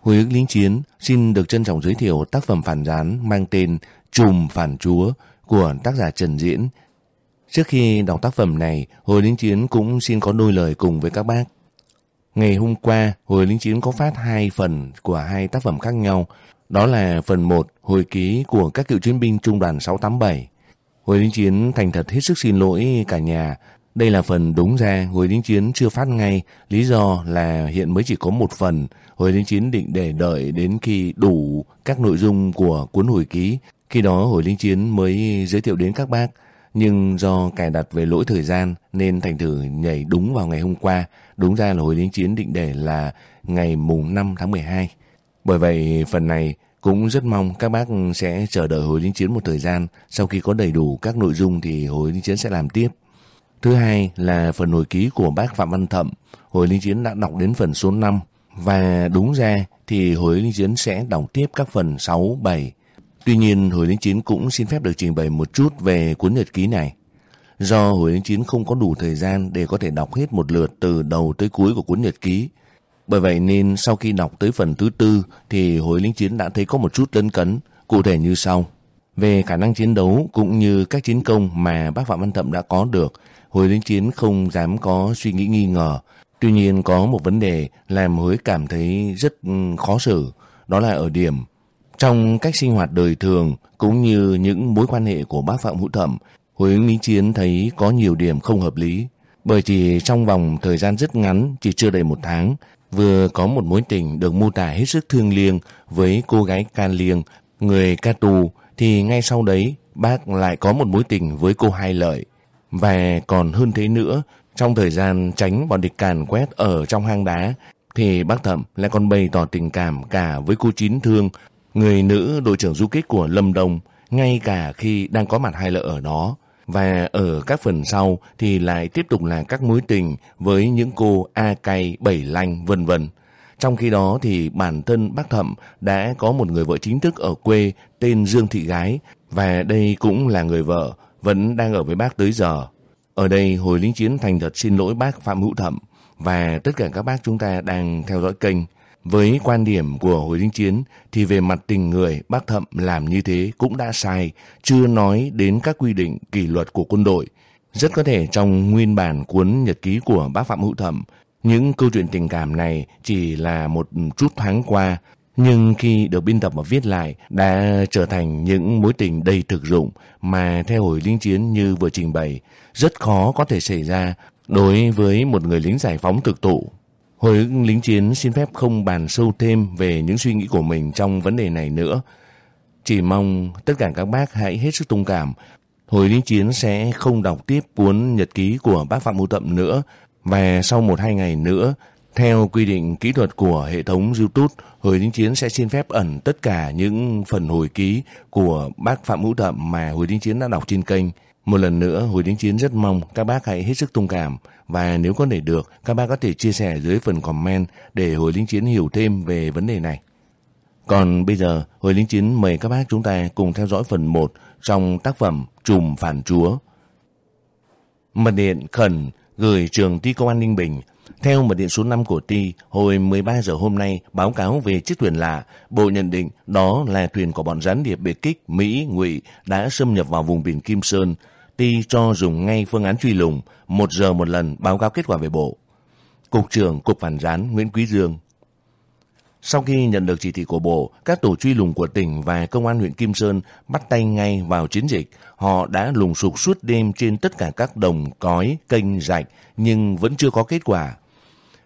Hồi ức lính chiến xin được trân trọng giới thiệu tác phẩm phản gián mang tên Trùm Phản Chúa của tác giả Trần Diễn. Trước khi đọc tác phẩm này, Hồi lính chiến cũng xin có đôi lời cùng với các bác. Ngày hôm qua, Hồi lính chiến có phát hai phần của hai tác phẩm khác nhau. Đó là phần 1, hồi ký của các cựu chiến binh trung đoàn 687. Hồi lính chiến thành thật hết sức xin lỗi cả nhà đây là phần đúng ra hồi lính chiến chưa phát ngay, lý do là hiện mới chỉ có một phần. Hồi lính chiến định để đợi đến khi đủ các nội dung của cuốn hồi ký. Khi đó hồi lính chiến mới giới thiệu đến các bác. Nhưng do cài đặt về lỗi thời gian nên thành thử nhảy đúng vào ngày hôm qua. Đúng ra là hồi lính chiến định để là ngày mùng 5 tháng 12. Bởi vậy phần này cũng rất mong các bác sẽ chờ đợi hồi lính chiến một thời gian. Sau khi có đầy đủ các nội dung thì hồi lính chiến sẽ làm tiếp. Thứ hai là phần hồi ký của bác Phạm Văn Thậm, hồi linh chiến đã đọc đến phần số 5. Và đúng ra thì hồi linh chiến sẽ đọc tiếp các phần 6, 7. Tuy nhiên hồi linh chiến cũng xin phép được trình bày một chút về cuốn nhật ký này. Do hồi linh chiến không có đủ thời gian để có thể đọc hết một lượt từ đầu tới cuối của cuốn nhật ký. Bởi vậy nên sau khi đọc tới phần thứ tư thì hồi linh chiến đã thấy có một chút lấn cấn, cụ thể như sau. Về khả năng chiến đấu cũng như các chiến công mà bác Phạm Văn Thậm đã có được Hối lính chiến không dám có suy nghĩ nghi ngờ. Tuy nhiên có một vấn đề làm Hối cảm thấy rất ừ, khó xử, đó là ở điểm. Trong cách sinh hoạt đời thường cũng như những mối quan hệ của bác Phạm Hữu Thẩm, Hối lính chiến thấy có nhiều điểm không hợp lý. Bởi chỉ trong vòng thời gian rất ngắn, chỉ chưa đầy một tháng, vừa có một mối tình được mô tả hết sức thương liêng với cô gái Can Liêng, người ca tù, thì ngay sau đấy bác lại có một mối tình với cô Hai Lợi. Và còn hơn thế nữa, trong thời gian tránh bọn địch càn quét ở trong hang đá, thì bác Thẩm lại còn bày tỏ tình cảm cả với cô Chín Thương, người nữ đội trưởng du kích của Lâm Đồng, ngay cả khi đang có mặt hai lợi ở đó. Và ở các phần sau thì lại tiếp tục là các mối tình với những cô A Cay, Bảy Lanh, vân vân. Trong khi đó thì bản thân bác Thẩm đã có một người vợ chính thức ở quê tên Dương Thị Gái và đây cũng là người vợ vẫn đang ở với bác tới giờ. Ở đây hồi lính chiến thành thật xin lỗi bác Phạm Hữu Thẩm và tất cả các bác chúng ta đang theo dõi kênh. Với quan điểm của hồi lính chiến thì về mặt tình người bác Thẩm làm như thế cũng đã sai, chưa nói đến các quy định kỷ luật của quân đội. Rất có thể trong nguyên bản cuốn nhật ký của bác Phạm Hữu Thẩm, những câu chuyện tình cảm này chỉ là một chút thoáng qua nhưng khi được biên tập và viết lại, đã trở thành những mối tình đầy thực dụng mà theo hồi lính chiến như vừa trình bày, rất khó có thể xảy ra đối với một người lính giải phóng thực tụ. Hồi lính chiến xin phép không bàn sâu thêm về những suy nghĩ của mình trong vấn đề này nữa. Chỉ mong tất cả các bác hãy hết sức thông cảm. Hồi lính chiến sẽ không đọc tiếp cuốn nhật ký của bác Phạm Mưu Tậm nữa và sau một hai ngày nữa theo quy định kỹ thuật của hệ thống YouTube, Hồi Đính Chiến sẽ xin phép ẩn tất cả những phần hồi ký của bác Phạm Hữu Thậm mà Hồi Đính Chiến đã đọc trên kênh. Một lần nữa, Hồi Đính Chiến rất mong các bác hãy hết sức thông cảm và nếu có thể được, các bác có thể chia sẻ dưới phần comment để Hồi Đính Chiến hiểu thêm về vấn đề này. Còn bây giờ, Hồi Lính Chiến mời các bác chúng ta cùng theo dõi phần 1 trong tác phẩm Trùm Phản Chúa. Mật điện khẩn gửi trường ti công an Ninh Bình theo mật điện số 5 của Ti, hồi 13 giờ hôm nay báo cáo về chiếc thuyền lạ, Bộ nhận định đó là thuyền của bọn gián điệp biệt kích Mỹ, Ngụy đã xâm nhập vào vùng biển Kim Sơn. Ti cho dùng ngay phương án truy lùng, một giờ một lần báo cáo kết quả về Bộ. Cục trưởng Cục Phản gián Nguyễn Quý Dương sau khi nhận được chỉ thị của Bộ, các tổ truy lùng của tỉnh và công an huyện Kim Sơn bắt tay ngay vào chiến dịch. Họ đã lùng sục suốt đêm trên tất cả các đồng, cói, kênh, rạch, nhưng vẫn chưa có kết quả.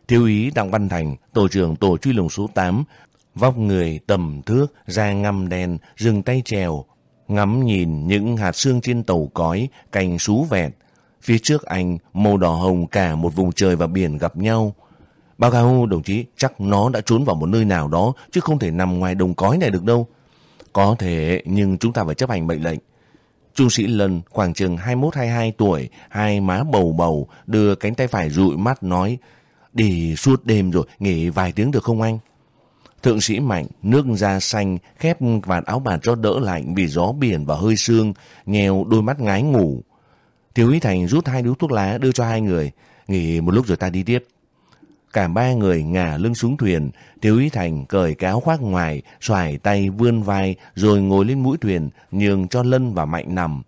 Thiếu úy Đặng Văn Thành, tổ trưởng tổ truy lùng số 8, vóc người tầm thước, da ngăm đen, dừng tay trèo, ngắm nhìn những hạt xương trên tàu cói, cành sú vẹt. Phía trước anh, màu đỏ hồng cả một vùng trời và biển gặp nhau. Báo cáo đồng chí, chắc nó đã trốn vào một nơi nào đó, chứ không thể nằm ngoài đồng cói này được đâu. Có thể, nhưng chúng ta phải chấp hành mệnh lệnh. Trung sĩ Lân, khoảng chừng 21-22 tuổi, hai má bầu bầu, đưa cánh tay phải rụi mắt nói, Đi suốt đêm rồi, nghỉ vài tiếng được không anh? Thượng sĩ Mạnh, nước da xanh, khép vạt áo bàn cho đỡ lạnh vì gió biển và hơi sương, nghèo đôi mắt ngái ngủ. Thiếu úy Thành rút hai điếu thuốc lá đưa cho hai người, nghỉ một lúc rồi ta đi tiếp. Cả ba người ngả lưng xuống thuyền, Thiếu Ý Thành cởi cáo khoác ngoài, xoài tay vươn vai rồi ngồi lên mũi thuyền, nhường cho Lân và Mạnh nằm.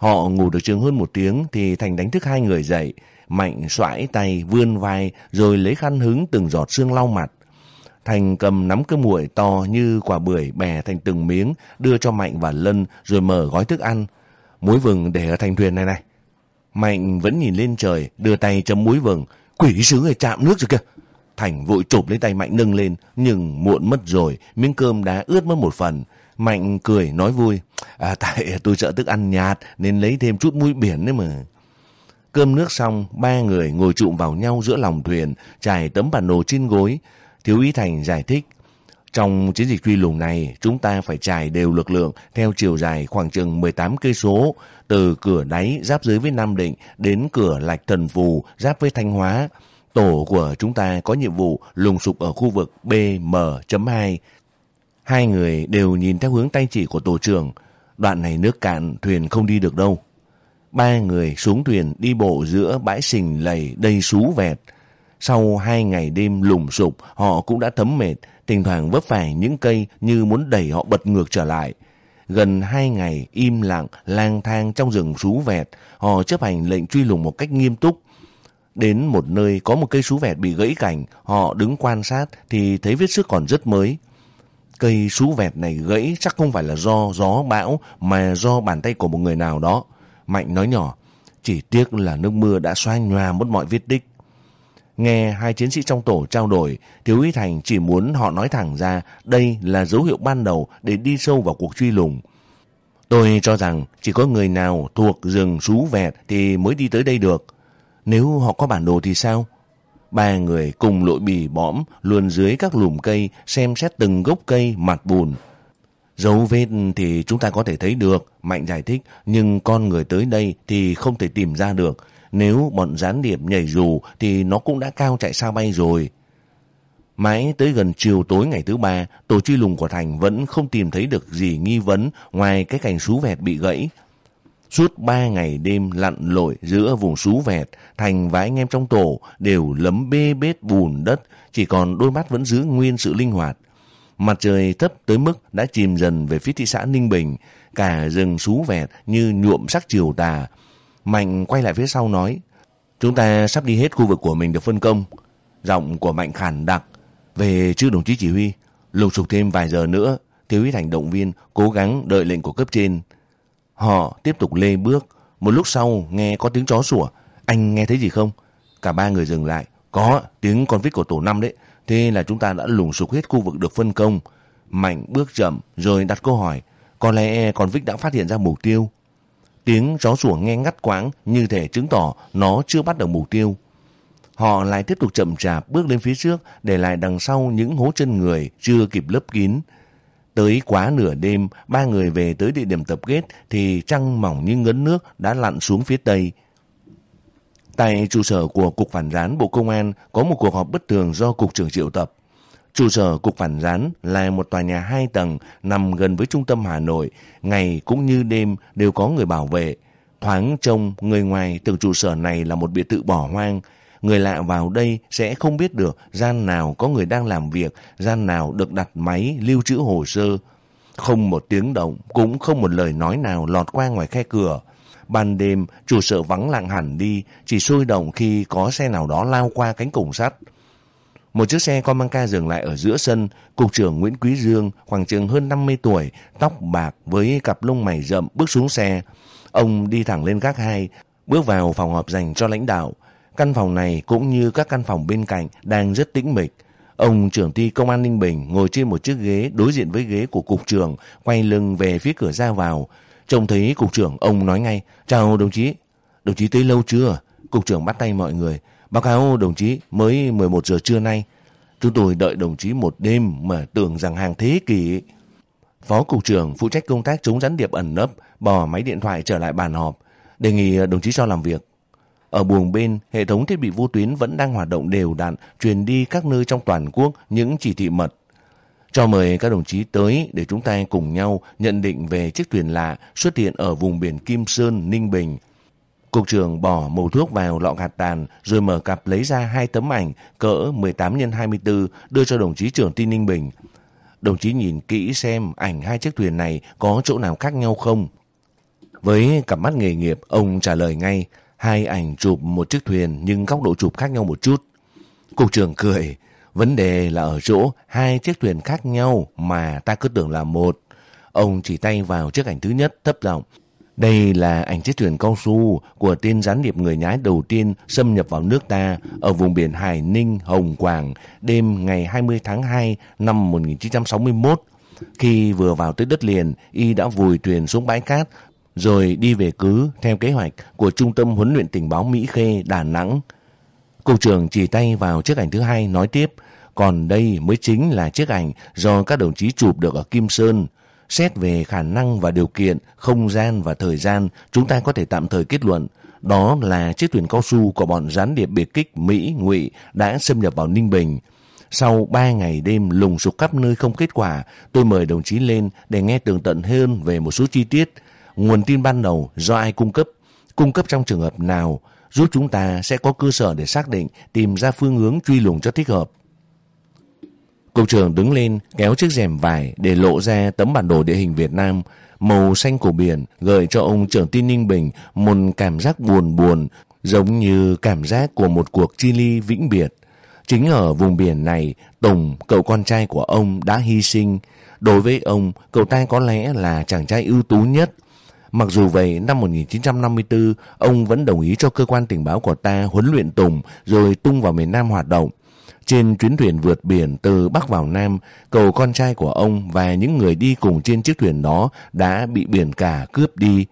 Họ ngủ được chừng hơn một tiếng thì Thành đánh thức hai người dậy. Mạnh xoải tay vươn vai rồi lấy khăn hứng từng giọt sương lau mặt. Thành cầm nắm cái muội to như quả bưởi bè thành từng miếng đưa cho Mạnh và Lân rồi mở gói thức ăn. Muối vừng để ở thành thuyền này này. Mạnh vẫn nhìn lên trời đưa tay chấm muối vừng. Quỷ sứ người chạm nước rồi kìa. Thành vội chụp lấy tay Mạnh nâng lên nhưng muộn mất rồi miếng cơm đã ướt mất một phần. Mạnh cười nói vui. À, tại tôi sợ thức ăn nhạt nên lấy thêm chút muối biển đấy mà. Cơm nước xong, ba người ngồi trụm vào nhau giữa lòng thuyền, trải tấm bản đồ trên gối. Thiếu ý Thành giải thích. Trong chiến dịch truy lùng này, chúng ta phải trải đều lực lượng theo chiều dài khoảng chừng 18 cây số, từ cửa đáy giáp dưới với Nam Định đến cửa Lạch Thần Phù giáp với Thanh Hóa. Tổ của chúng ta có nhiệm vụ lùng sục ở khu vực BM.2. Hai người đều nhìn theo hướng tay chỉ của tổ trưởng. Đoạn này nước cạn, thuyền không đi được đâu. Ba người xuống thuyền đi bộ giữa bãi sình lầy đầy sú vẹt. Sau hai ngày đêm lùng sục, họ cũng đã thấm mệt, thỉnh thoảng vấp phải những cây như muốn đẩy họ bật ngược trở lại. Gần hai ngày im lặng, lang thang trong rừng sú vẹt, họ chấp hành lệnh truy lùng một cách nghiêm túc. Đến một nơi có một cây sú vẹt bị gãy cảnh, họ đứng quan sát thì thấy vết sức còn rất mới. Cây sú vẹt này gãy chắc không phải là do gió bão mà do bàn tay của một người nào đó. Mạnh nói nhỏ, chỉ tiếc là nước mưa đã xoa nhòa mất mọi vết tích. Nghe hai chiến sĩ trong tổ trao đổi, Thiếu úy Thành chỉ muốn họ nói thẳng ra đây là dấu hiệu ban đầu để đi sâu vào cuộc truy lùng. Tôi cho rằng chỉ có người nào thuộc rừng sú vẹt thì mới đi tới đây được. Nếu họ có bản đồ thì sao? Ba người cùng lội bì bõm luôn dưới các lùm cây xem xét từng gốc cây mặt bùn. Dấu vết thì chúng ta có thể thấy được, Mạnh giải thích, nhưng con người tới đây thì không thể tìm ra được. Nếu bọn gián điệp nhảy dù thì nó cũng đã cao chạy sao bay rồi. Mãi tới gần chiều tối ngày thứ ba, tổ truy lùng của Thành vẫn không tìm thấy được gì nghi vấn ngoài cái cành sú vẹt bị gãy. Suốt ba ngày đêm lặn lội giữa vùng sú vẹt, Thành và anh em trong tổ đều lấm bê bết bùn đất, chỉ còn đôi mắt vẫn giữ nguyên sự linh hoạt. Mặt trời thấp tới mức đã chìm dần về phía thị xã Ninh Bình, cả rừng sú vẹt như nhuộm sắc chiều tà. Mạnh quay lại phía sau nói, chúng ta sắp đi hết khu vực của mình được phân công. Giọng của Mạnh khản đặc, về chứ đồng chí chỉ huy, lục sục thêm vài giờ nữa, thiếu ý thành động viên cố gắng đợi lệnh của cấp trên. Họ tiếp tục lê bước, một lúc sau nghe có tiếng chó sủa, anh nghe thấy gì không? Cả ba người dừng lại, có tiếng con vít của tổ năm đấy, thế là chúng ta đã lùng sục hết khu vực được phân công. Mạnh bước chậm rồi đặt câu hỏi, có lẽ con vít đã phát hiện ra mục tiêu. Tiếng chó sủa nghe ngắt quãng như thể chứng tỏ nó chưa bắt được mục tiêu. Họ lại tiếp tục chậm chạp bước lên phía trước để lại đằng sau những hố chân người chưa kịp lấp kín. Tới quá nửa đêm, ba người về tới địa điểm tập kết thì trăng mỏng như ngấn nước đã lặn xuống phía tây. Tại trụ sở của Cục Phản gián Bộ Công an có một cuộc họp bất thường do Cục trưởng triệu tập. Trụ sở Cục Phản gián là một tòa nhà hai tầng nằm gần với trung tâm Hà Nội. Ngày cũng như đêm đều có người bảo vệ. Thoáng trông người ngoài tưởng trụ sở này là một biệt thự bỏ hoang. Người lạ vào đây sẽ không biết được gian nào có người đang làm việc, gian nào được đặt máy lưu trữ hồ sơ. Không một tiếng động, cũng không một lời nói nào lọt qua ngoài khe cửa. Ban đêm, trụ sở vắng lặng hẳn đi, chỉ sôi động khi có xe nào đó lao qua cánh cổng sắt. Một chiếc xe con mang ca dừng lại ở giữa sân, cục trưởng Nguyễn Quý Dương, khoảng chừng hơn 50 tuổi, tóc bạc với cặp lông mày rậm bước xuống xe. Ông đi thẳng lên gác hai, bước vào phòng họp dành cho lãnh đạo. Căn phòng này cũng như các căn phòng bên cạnh đang rất tĩnh mịch. Ông trưởng ty công an Ninh Bình ngồi trên một chiếc ghế đối diện với ghế của cục trưởng, quay lưng về phía cửa ra vào. Trông thấy cục trưởng, ông nói ngay, chào đồng chí. Đồng chí tới lâu chưa? Cục trưởng bắt tay mọi người. Báo cáo đồng chí, mới 11 giờ trưa nay. Chúng tôi đợi đồng chí một đêm mà tưởng rằng hàng thế kỷ. Phó cục trưởng phụ trách công tác chống gián điệp ẩn nấp, bỏ máy điện thoại trở lại bàn họp, đề nghị đồng chí cho làm việc. Ở buồng bên, hệ thống thiết bị vô tuyến vẫn đang hoạt động đều đặn, truyền đi các nơi trong toàn quốc những chỉ thị mật. Cho mời các đồng chí tới để chúng ta cùng nhau nhận định về chiếc thuyền lạ xuất hiện ở vùng biển Kim Sơn, Ninh Bình. Cục trưởng bỏ màu thuốc vào lọ gạt tàn rồi mở cặp lấy ra hai tấm ảnh cỡ 18 x 24 đưa cho đồng chí trưởng tin Ninh Bình. Đồng chí nhìn kỹ xem ảnh hai chiếc thuyền này có chỗ nào khác nhau không. Với cặp mắt nghề nghiệp, ông trả lời ngay, hai ảnh chụp một chiếc thuyền nhưng góc độ chụp khác nhau một chút. Cục trưởng cười, vấn đề là ở chỗ hai chiếc thuyền khác nhau mà ta cứ tưởng là một. Ông chỉ tay vào chiếc ảnh thứ nhất thấp giọng. Đây là ảnh chiếc thuyền cao su của tên gián điệp người nhái đầu tiên xâm nhập vào nước ta ở vùng biển Hải Ninh, Hồng Quảng đêm ngày 20 tháng 2 năm 1961. Khi vừa vào tới đất liền, y đã vùi thuyền xuống bãi cát rồi đi về cứ theo kế hoạch của Trung tâm Huấn luyện Tình báo Mỹ Khê, Đà Nẵng. Cục trưởng chỉ tay vào chiếc ảnh thứ hai nói tiếp, còn đây mới chính là chiếc ảnh do các đồng chí chụp được ở Kim Sơn. Xét về khả năng và điều kiện, không gian và thời gian, chúng ta có thể tạm thời kết luận đó là chiếc thuyền cao su của bọn gián điệp biệt kích Mỹ Ngụy đã xâm nhập vào Ninh Bình. Sau 3 ngày đêm lùng sục khắp nơi không kết quả, tôi mời đồng chí lên để nghe tường tận hơn về một số chi tiết. Nguồn tin ban đầu do ai cung cấp, cung cấp trong trường hợp nào, giúp chúng ta sẽ có cơ sở để xác định tìm ra phương hướng truy lùng cho thích hợp. Cục trưởng đứng lên kéo chiếc rèm vải để lộ ra tấm bản đồ địa hình Việt Nam màu xanh của biển gợi cho ông trưởng tin Ninh Bình một cảm giác buồn buồn giống như cảm giác của một cuộc chi ly vĩnh biệt. Chính ở vùng biển này, Tùng, cậu con trai của ông đã hy sinh. Đối với ông, cậu ta có lẽ là chàng trai ưu tú nhất. Mặc dù vậy, năm 1954, ông vẫn đồng ý cho cơ quan tình báo của ta huấn luyện Tùng rồi tung vào miền Nam hoạt động. Trên chuyến thuyền vượt biển từ Bắc vào Nam, cậu con trai của ông và những người đi cùng trên chiếc thuyền đó đã bị biển cả cướp đi.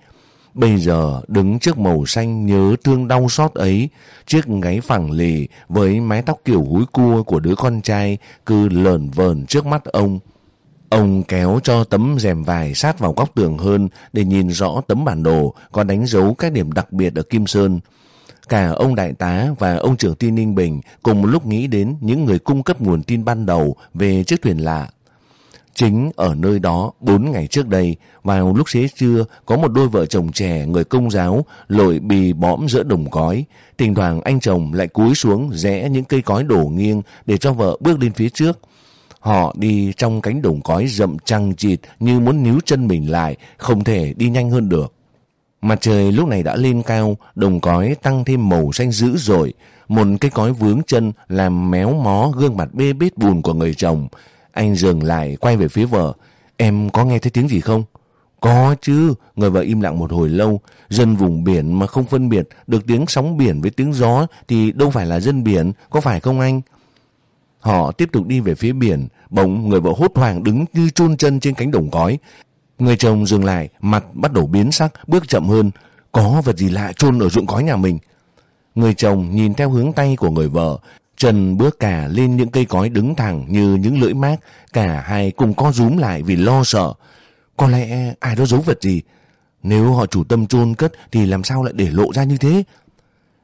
Bây giờ đứng trước màu xanh nhớ thương đau xót ấy, chiếc gáy phẳng lì với mái tóc kiểu húi cua của đứa con trai cứ lờn vờn trước mắt ông. Ông kéo cho tấm rèm vải sát vào góc tường hơn để nhìn rõ tấm bản đồ có đánh dấu các điểm đặc biệt ở Kim Sơn. Cả ông đại tá và ông trưởng tin Ninh Bình cùng một lúc nghĩ đến những người cung cấp nguồn tin ban đầu về chiếc thuyền lạ. Chính ở nơi đó, bốn ngày trước đây, vào lúc xế trưa, có một đôi vợ chồng trẻ người công giáo lội bì bõm giữa đồng cói. Thỉnh thoảng anh chồng lại cúi xuống rẽ những cây cói đổ nghiêng để cho vợ bước lên phía trước. Họ đi trong cánh đồng cói rậm trăng chịt như muốn níu chân mình lại, không thể đi nhanh hơn được. Mặt trời lúc này đã lên cao, đồng cói tăng thêm màu xanh dữ dội. Một cây cói vướng chân làm méo mó gương mặt bê bết bùn của người chồng. Anh dừng lại quay về phía vợ. Em có nghe thấy tiếng gì không? Có chứ, người vợ im lặng một hồi lâu. Dân vùng biển mà không phân biệt được tiếng sóng biển với tiếng gió thì đâu phải là dân biển, có phải không anh? Họ tiếp tục đi về phía biển, bỗng người vợ hốt hoảng đứng như chôn chân trên cánh đồng cói. Người chồng dừng lại, mặt bắt đầu biến sắc, bước chậm hơn. Có vật gì lạ chôn ở ruộng cói nhà mình. Người chồng nhìn theo hướng tay của người vợ, Trần bước cả lên những cây cói đứng thẳng như những lưỡi mát, cả hai cùng co rúm lại vì lo sợ. Có lẽ ai đó giấu vật gì. Nếu họ chủ tâm chôn cất thì làm sao lại để lộ ra như thế?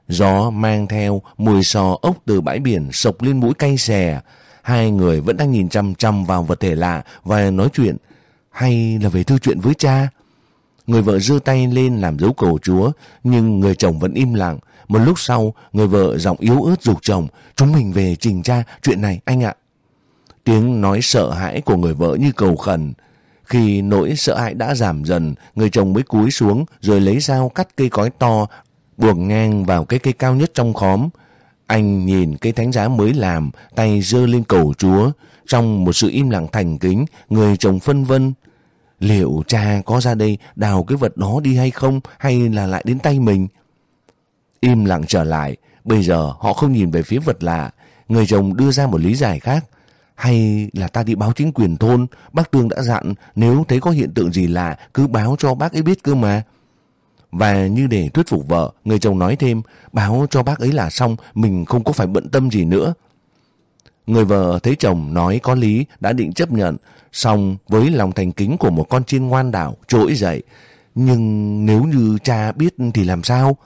Gió mang theo mùi sò ốc từ bãi biển sộc lên mũi cay xè. Hai người vẫn đang nhìn chăm chăm vào vật thể lạ và nói chuyện. Hay là về thư chuyện với cha? Người vợ giơ tay lên làm dấu cầu chúa, nhưng người chồng vẫn im lặng. Một lúc sau, người vợ giọng yếu ớt dục chồng, chúng mình về trình cha chuyện này anh ạ. Tiếng nói sợ hãi của người vợ như cầu khẩn. Khi nỗi sợ hãi đã giảm dần, người chồng mới cúi xuống rồi lấy dao cắt cây cói to, buộc ngang vào cái cây cao nhất trong khóm. Anh nhìn cây thánh giá mới làm, tay giơ lên cầu chúa. Trong một sự im lặng thành kính, người chồng phân vân. Liệu cha có ra đây đào cái vật đó đi hay không, hay là lại đến tay mình? Im lặng trở lại, bây giờ họ không nhìn về phía vật lạ. Người chồng đưa ra một lý giải khác. Hay là ta đi báo chính quyền thôn, bác Tương đã dặn nếu thấy có hiện tượng gì lạ cứ báo cho bác ấy biết cơ mà. Và như để thuyết phục vợ, người chồng nói thêm, báo cho bác ấy là xong, mình không có phải bận tâm gì nữa. Người vợ thấy chồng nói có lý, đã định chấp nhận, xong với lòng thành kính của một con chiên ngoan đảo trỗi dậy. Nhưng nếu như cha biết thì làm sao?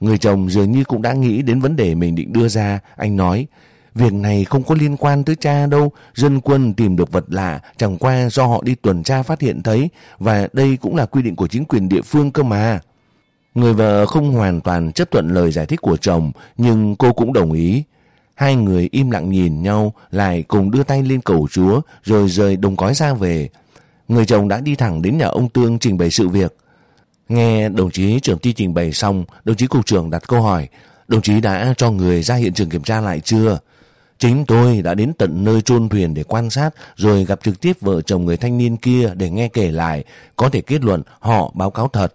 Người chồng dường như cũng đã nghĩ đến vấn đề mình định đưa ra. Anh nói, việc này không có liên quan tới cha đâu. Dân quân tìm được vật lạ chẳng qua do họ đi tuần tra phát hiện thấy. Và đây cũng là quy định của chính quyền địa phương cơ mà. Người vợ không hoàn toàn chấp thuận lời giải thích của chồng, nhưng cô cũng đồng ý. Hai người im lặng nhìn nhau, lại cùng đưa tay lên cầu chúa, rồi rời đồng cói ra về. Người chồng đã đi thẳng đến nhà ông Tương trình bày sự việc. Nghe đồng chí trưởng ty trình bày xong, đồng chí cục trưởng đặt câu hỏi, đồng chí đã cho người ra hiện trường kiểm tra lại chưa? Chính tôi đã đến tận nơi chôn thuyền để quan sát rồi gặp trực tiếp vợ chồng người thanh niên kia để nghe kể lại, có thể kết luận họ báo cáo thật.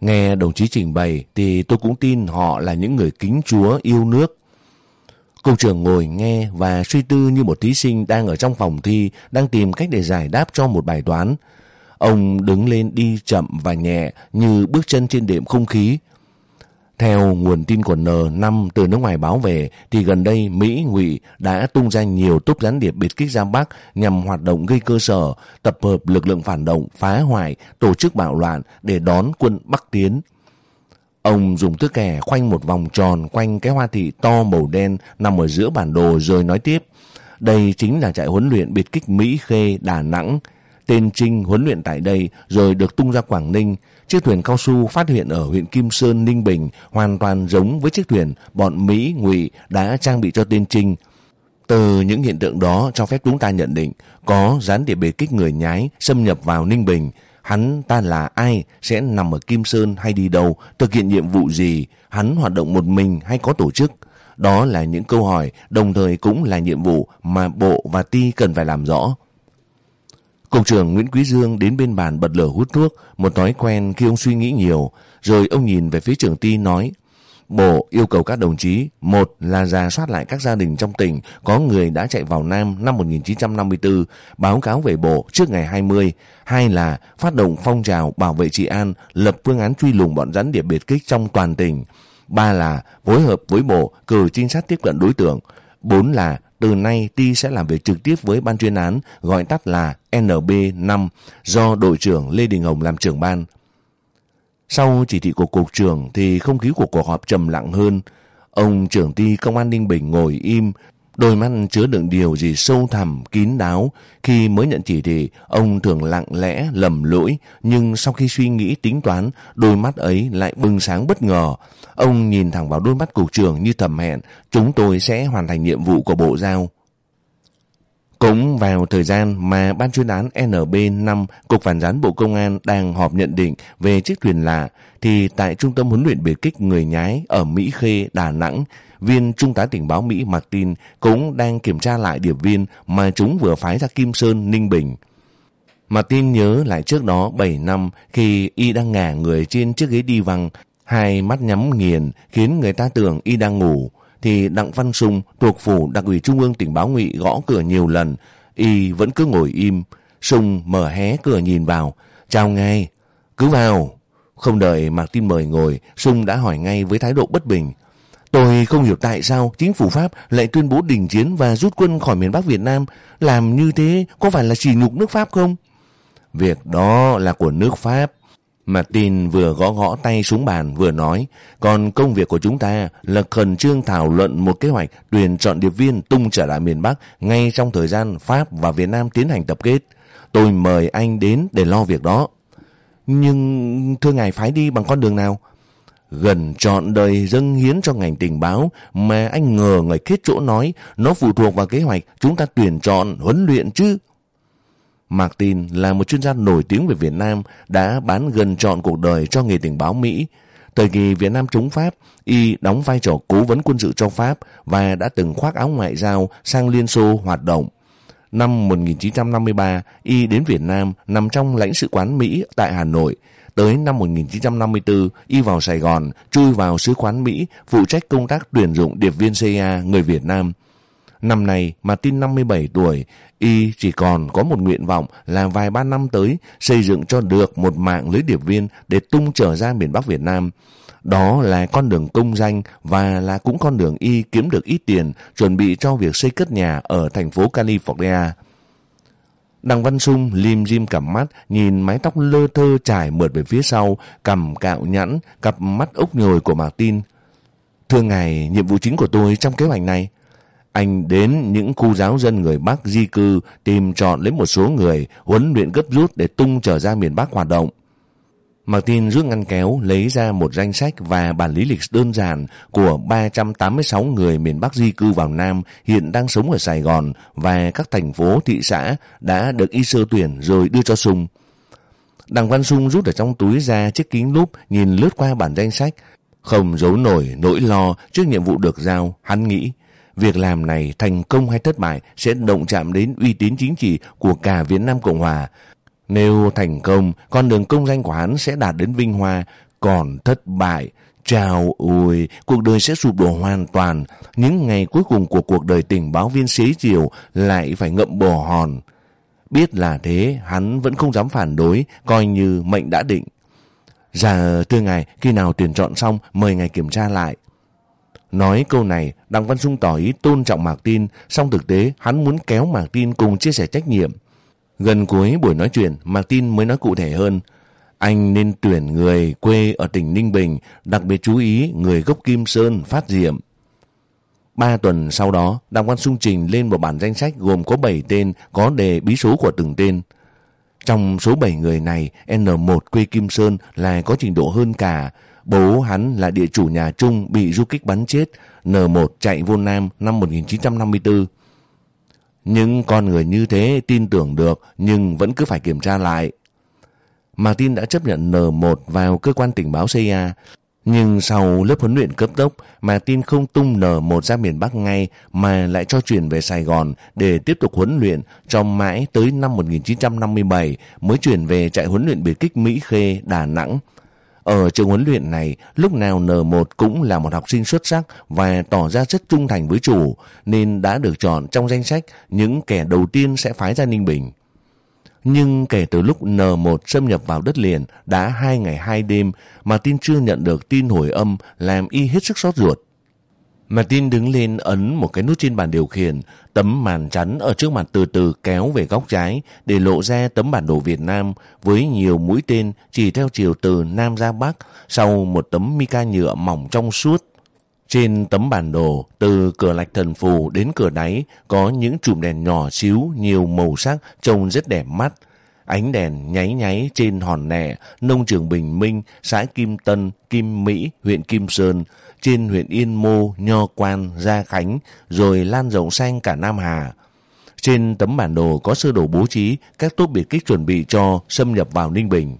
Nghe đồng chí trình bày thì tôi cũng tin họ là những người kính chúa yêu nước. Cục trưởng ngồi nghe và suy tư như một thí sinh đang ở trong phòng thi đang tìm cách để giải đáp cho một bài toán. Ông đứng lên đi chậm và nhẹ như bước chân trên đệm không khí. Theo nguồn tin của N5 từ nước ngoài báo về thì gần đây Mỹ Ngụy đã tung ra nhiều túp gián điệp biệt kích ra Bắc nhằm hoạt động gây cơ sở, tập hợp lực lượng phản động, phá hoại, tổ chức bạo loạn để đón quân Bắc tiến. Ông dùng thước kẻ khoanh một vòng tròn quanh cái hoa thị to màu đen nằm ở giữa bản đồ rồi nói tiếp. Đây chính là trại huấn luyện biệt kích Mỹ Khê, Đà Nẵng. Tên Trinh huấn luyện tại đây rồi được tung ra Quảng Ninh. Chiếc thuyền cao su phát hiện ở huyện Kim Sơn, Ninh Bình hoàn toàn giống với chiếc thuyền bọn Mỹ, Ngụy đã trang bị cho tên Trinh. Từ những hiện tượng đó cho phép chúng ta nhận định có gián điệp biệt kích người nhái xâm nhập vào Ninh Bình. Hắn ta là ai, sẽ nằm ở Kim Sơn hay đi đâu, thực hiện nhiệm vụ gì, hắn hoạt động một mình hay có tổ chức. Đó là những câu hỏi, đồng thời cũng là nhiệm vụ mà Bộ và Ti cần phải làm rõ. Cục trưởng Nguyễn Quý Dương đến bên bàn bật lửa hút thuốc, một thói quen khi ông suy nghĩ nhiều. Rồi ông nhìn về phía trưởng Ti nói, Bộ yêu cầu các đồng chí, một là ra soát lại các gia đình trong tỉnh có người đã chạy vào Nam năm 1954, báo cáo về Bộ trước ngày 20. Hai là phát động phong trào bảo vệ trị an, lập phương án truy lùng bọn rắn điệp biệt kích trong toàn tỉnh. Ba là phối hợp với Bộ cử trinh sát tiếp cận đối tượng. Bốn là từ nay Ti sẽ làm việc trực tiếp với ban chuyên án gọi tắt là NB5 do đội trưởng Lê Đình Hồng làm trưởng ban. Sau chỉ thị của cục trưởng thì không khí của cuộc họp trầm lặng hơn. Ông trưởng ty công an Ninh Bình ngồi im, đôi mắt chứa đựng điều gì sâu thẳm, kín đáo. Khi mới nhận chỉ thị, ông thường lặng lẽ, lầm lỗi, nhưng sau khi suy nghĩ tính toán, đôi mắt ấy lại bừng sáng bất ngờ. Ông nhìn thẳng vào đôi mắt cục trưởng như thầm hẹn, chúng tôi sẽ hoàn thành nhiệm vụ của bộ giao. Cũng vào thời gian mà Ban chuyên án NB5 Cục Phản gián Bộ Công an đang họp nhận định về chiếc thuyền lạ, thì tại Trung tâm huấn luyện biệt kích người nhái ở Mỹ Khê, Đà Nẵng, viên Trung tá tình báo Mỹ Martin cũng đang kiểm tra lại điệp viên mà chúng vừa phái ra Kim Sơn, Ninh Bình. Martin nhớ lại trước đó 7 năm khi y đang ngả người trên chiếc ghế đi văng, hai mắt nhắm nghiền khiến người ta tưởng y đang ngủ thì Đặng Văn Sung thuộc phủ đặc ủy Trung ương tỉnh báo ngụy gõ cửa nhiều lần, y vẫn cứ ngồi im. Sung mở hé cửa nhìn vào, chào ngay, cứ vào. Không đợi Mạc Tin mời ngồi, Sung đã hỏi ngay với thái độ bất bình. Tôi không hiểu tại sao chính phủ Pháp lại tuyên bố đình chiến và rút quân khỏi miền Bắc Việt Nam. Làm như thế có phải là chỉ nhục nước Pháp không? Việc đó là của nước Pháp. Martin vừa gõ gõ tay xuống bàn vừa nói, còn công việc của chúng ta là khẩn trương thảo luận một kế hoạch tuyển chọn điệp viên tung trở lại miền Bắc ngay trong thời gian Pháp và Việt Nam tiến hành tập kết. Tôi mời anh đến để lo việc đó. Nhưng thưa ngài phái đi bằng con đường nào? Gần trọn đời dâng hiến cho ngành tình báo mà anh ngờ người kết chỗ nói nó phụ thuộc vào kế hoạch chúng ta tuyển chọn, huấn luyện chứ. Martin là một chuyên gia nổi tiếng về Việt Nam, đã bán gần trọn cuộc đời cho nghề tình báo Mỹ. Thời kỳ Việt Nam chống Pháp, y đóng vai trò cố vấn quân sự cho Pháp và đã từng khoác áo ngoại giao sang Liên Xô hoạt động. Năm 1953, y đến Việt Nam nằm trong lãnh sự quán Mỹ tại Hà Nội. Tới năm 1954, y vào Sài Gòn, chui vào sứ quán Mỹ, phụ trách công tác tuyển dụng điệp viên CIA người Việt Nam. Năm nay, Martin 57 tuổi, y chỉ còn có một nguyện vọng là vài ba năm tới xây dựng cho được một mạng lưới điệp viên để tung trở ra miền Bắc Việt Nam. Đó là con đường công danh và là cũng con đường y kiếm được ít tiền chuẩn bị cho việc xây cất nhà ở thành phố California. Đằng Văn Sung lim dim cặp mắt, nhìn mái tóc lơ thơ trải mượt về phía sau, cầm cạo nhẵn, cặp mắt ốc nhồi của Martin. Thưa ngài, nhiệm vụ chính của tôi trong kế hoạch này anh đến những khu giáo dân người Bắc di cư tìm chọn lấy một số người huấn luyện gấp rút để tung trở ra miền Bắc hoạt động. Martin rút ngăn kéo lấy ra một danh sách và bản lý lịch đơn giản của 386 người miền Bắc di cư vào Nam hiện đang sống ở Sài Gòn và các thành phố, thị xã đã được y sơ tuyển rồi đưa cho Sung. Đằng Văn Sung rút ở trong túi ra chiếc kính lúp nhìn lướt qua bản danh sách. Không giấu nổi nỗi lo trước nhiệm vụ được giao, hắn nghĩ. Việc làm này thành công hay thất bại sẽ động chạm đến uy tín chính trị của cả Việt Nam Cộng Hòa. Nếu thành công, con đường công danh của hắn sẽ đạt đến vinh hoa. Còn thất bại, chào ôi, cuộc đời sẽ sụp đổ hoàn toàn. Những ngày cuối cùng của cuộc đời tình báo viên xế chiều lại phải ngậm bồ hòn. Biết là thế, hắn vẫn không dám phản đối, coi như mệnh đã định. Dạ, thưa ngài, khi nào tuyển chọn xong, mời ngài kiểm tra lại. Nói câu này, Đặng Văn Dung tỏ ý tôn trọng Mạc Tin, song thực tế hắn muốn kéo Mạc Tin cùng chia sẻ trách nhiệm. Gần cuối buổi nói chuyện, Mạc Tin mới nói cụ thể hơn. Anh nên tuyển người quê ở tỉnh Ninh Bình, đặc biệt chú ý người gốc Kim Sơn phát diệm. Ba tuần sau đó, Đặng Văn Sung trình lên một bản danh sách gồm có 7 tên có đề bí số của từng tên. Trong số 7 người này, N1 quê Kim Sơn là có trình độ hơn cả. Bố hắn là địa chủ nhà Trung bị du kích bắn chết, N1 chạy vô Nam năm 1954. Những con người như thế tin tưởng được nhưng vẫn cứ phải kiểm tra lại. Martin đã chấp nhận N1 vào cơ quan tình báo CIA. Nhưng sau lớp huấn luyện cấp tốc, Martin không tung N1 ra miền Bắc ngay mà lại cho chuyển về Sài Gòn để tiếp tục huấn luyện cho mãi tới năm 1957 mới chuyển về trại huấn luyện biệt kích Mỹ Khê, Đà Nẵng. Ở trường huấn luyện này, lúc nào N1 cũng là một học sinh xuất sắc và tỏ ra rất trung thành với chủ, nên đã được chọn trong danh sách những kẻ đầu tiên sẽ phái ra Ninh Bình. Nhưng kể từ lúc N1 xâm nhập vào đất liền đã hai ngày hai đêm mà tin chưa nhận được tin hồi âm làm y hết sức xót ruột. Martin đứng lên ấn một cái nút trên bàn điều khiển, tấm màn chắn ở trước mặt từ từ kéo về góc trái để lộ ra tấm bản đồ Việt Nam với nhiều mũi tên chỉ theo chiều từ Nam ra Bắc sau một tấm mica nhựa mỏng trong suốt. Trên tấm bản đồ, từ cửa lạch thần phù đến cửa đáy có những chùm đèn nhỏ xíu nhiều màu sắc trông rất đẹp mắt. Ánh đèn nháy nháy trên hòn nẻ, nông trường Bình Minh, xã Kim Tân, Kim Mỹ, huyện Kim Sơn, trên huyện Yên Mô, Nho Quan, Gia Khánh, rồi lan rộng sang cả Nam Hà. Trên tấm bản đồ có sơ đồ bố trí các tốt biệt kích chuẩn bị cho xâm nhập vào Ninh Bình.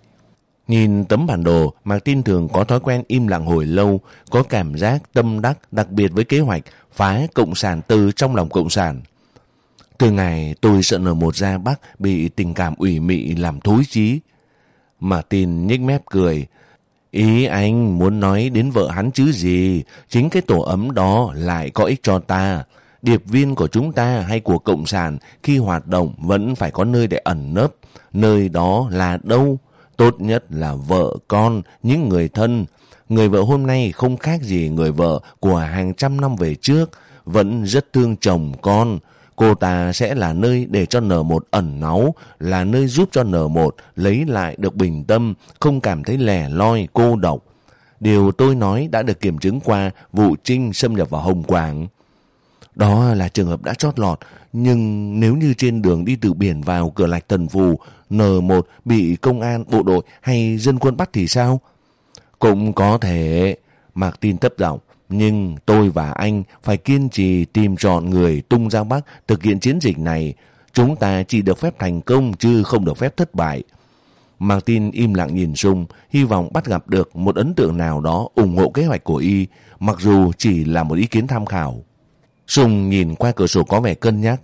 Nhìn tấm bản đồ, Mạc Tin thường có thói quen im lặng hồi lâu, có cảm giác tâm đắc đặc biệt với kế hoạch phá Cộng sản từ trong lòng Cộng sản. Từ ngày tôi sợ nở một ra Bắc bị tình cảm ủy mị làm thối chí. Mạc Tin nhếch mép cười, Ý anh muốn nói đến vợ hắn chứ gì, chính cái tổ ấm đó lại có ích cho ta. Điệp viên của chúng ta hay của Cộng sản khi hoạt động vẫn phải có nơi để ẩn nấp. Nơi đó là đâu? Tốt nhất là vợ con, những người thân. Người vợ hôm nay không khác gì người vợ của hàng trăm năm về trước, vẫn rất thương chồng con. Cô ta sẽ là nơi để cho N1 ẩn náu, là nơi giúp cho N1 lấy lại được bình tâm, không cảm thấy lẻ loi, cô độc. Điều tôi nói đã được kiểm chứng qua vụ Trinh xâm nhập vào Hồng Quảng. Đó là trường hợp đã chót lọt, nhưng nếu như trên đường đi từ biển vào cửa lạch Tần Phù, N1 bị công an, bộ đội hay dân quân bắt thì sao? Cũng có thể, Mạc tin thấp giọng nhưng tôi và anh phải kiên trì tìm chọn người tung ra Bắc thực hiện chiến dịch này. Chúng ta chỉ được phép thành công chứ không được phép thất bại. Martin im lặng nhìn Sung, hy vọng bắt gặp được một ấn tượng nào đó ủng hộ kế hoạch của y, mặc dù chỉ là một ý kiến tham khảo. Sung nhìn qua cửa sổ có vẻ cân nhắc.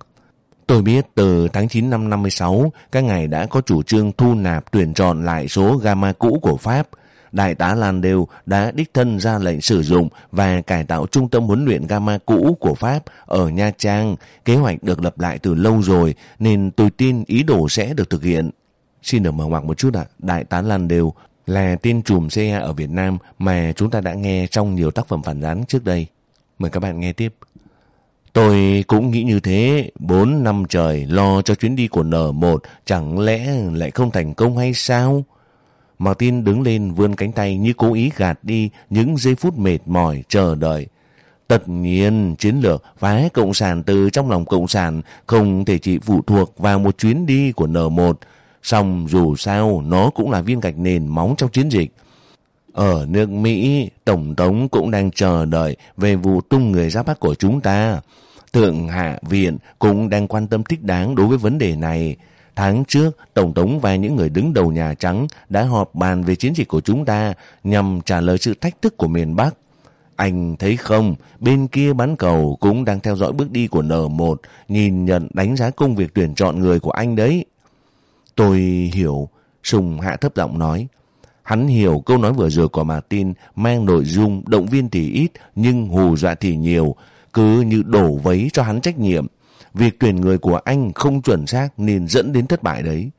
Tôi biết từ tháng 9 năm 56, các ngài đã có chủ trương thu nạp tuyển chọn lại số gamma cũ của Pháp, Đại tá Lan Đều đã đích thân ra lệnh sử dụng và cải tạo trung tâm huấn luyện Gamma cũ của Pháp ở Nha Trang. Kế hoạch được lập lại từ lâu rồi nên tôi tin ý đồ sẽ được thực hiện. Xin được mở ngoặc một chút ạ. Đại tá Lan Đều là tên trùm xe ở Việt Nam mà chúng ta đã nghe trong nhiều tác phẩm phản gián trước đây. Mời các bạn nghe tiếp. Tôi cũng nghĩ như thế, bốn năm trời lo cho chuyến đi của N1 chẳng lẽ lại không thành công hay sao? Martin đứng lên vươn cánh tay như cố ý gạt đi những giây phút mệt mỏi chờ đợi. Tất nhiên, chiến lược phá Cộng sản từ trong lòng Cộng sản không thể chỉ phụ thuộc vào một chuyến đi của N1. Song dù sao, nó cũng là viên gạch nền móng trong chiến dịch. Ở nước Mỹ, Tổng thống cũng đang chờ đợi về vụ tung người ra Bắc của chúng ta. Thượng Hạ Viện cũng đang quan tâm thích đáng đối với vấn đề này. Tháng trước, Tổng thống và những người đứng đầu Nhà Trắng đã họp bàn về chiến dịch của chúng ta nhằm trả lời sự thách thức của miền Bắc. Anh thấy không, bên kia bán cầu cũng đang theo dõi bước đi của N1, nhìn nhận đánh giá công việc tuyển chọn người của anh đấy. Tôi hiểu, Sùng hạ thấp giọng nói. Hắn hiểu câu nói vừa rồi của Martin mang nội dung động viên thì ít nhưng hù dọa thì nhiều, cứ như đổ vấy cho hắn trách nhiệm. Việc tuyển người của anh không chuẩn xác nên dẫn đến thất bại đấy.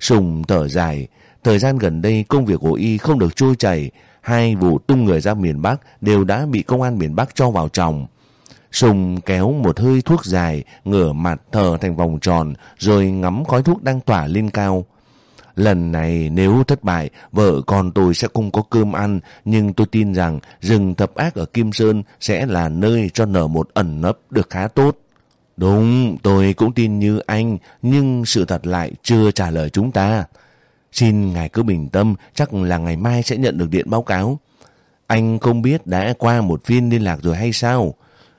Sùng thở dài, thời gian gần đây công việc của y không được trôi chảy, hai vụ tung người ra miền Bắc đều đã bị công an miền Bắc cho vào chồng. Sùng kéo một hơi thuốc dài, ngửa mặt thở thành vòng tròn, rồi ngắm khói thuốc đang tỏa lên cao. Lần này nếu thất bại, vợ con tôi sẽ không có cơm ăn, nhưng tôi tin rằng rừng thập ác ở Kim Sơn sẽ là nơi cho nở một ẩn nấp được khá tốt. Đúng, tôi cũng tin như anh, nhưng sự thật lại chưa trả lời chúng ta. Xin ngài cứ bình tâm, chắc là ngày mai sẽ nhận được điện báo cáo. Anh không biết đã qua một phiên liên lạc rồi hay sao?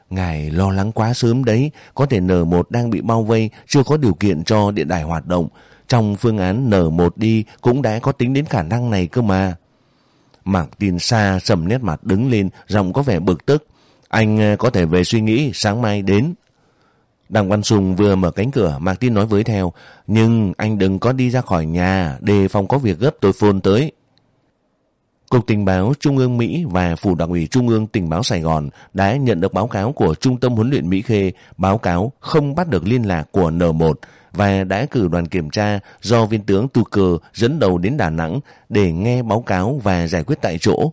Ngài lo lắng quá sớm đấy, có thể N1 đang bị bao vây, chưa có điều kiện cho điện đài hoạt động. Trong phương án N1 đi cũng đã có tính đến khả năng này cơ mà. Mạc tin xa sầm nét mặt đứng lên, giọng có vẻ bực tức. Anh ờ, có thể về suy nghĩ, sáng mai đến. Đặng Văn Sùng vừa mở cánh cửa, Mạc Tin nói với theo, nhưng anh đừng có đi ra khỏi nhà, đề phòng có việc gấp tôi phôn tới. Cục Tình báo Trung ương Mỹ và Phủ Đảng ủy Trung ương Tình báo Sài Gòn đã nhận được báo cáo của Trung tâm huấn luyện Mỹ Khê, báo cáo không bắt được liên lạc của N1 và đã cử đoàn kiểm tra do viên tướng Tucker dẫn đầu đến Đà Nẵng để nghe báo cáo và giải quyết tại chỗ.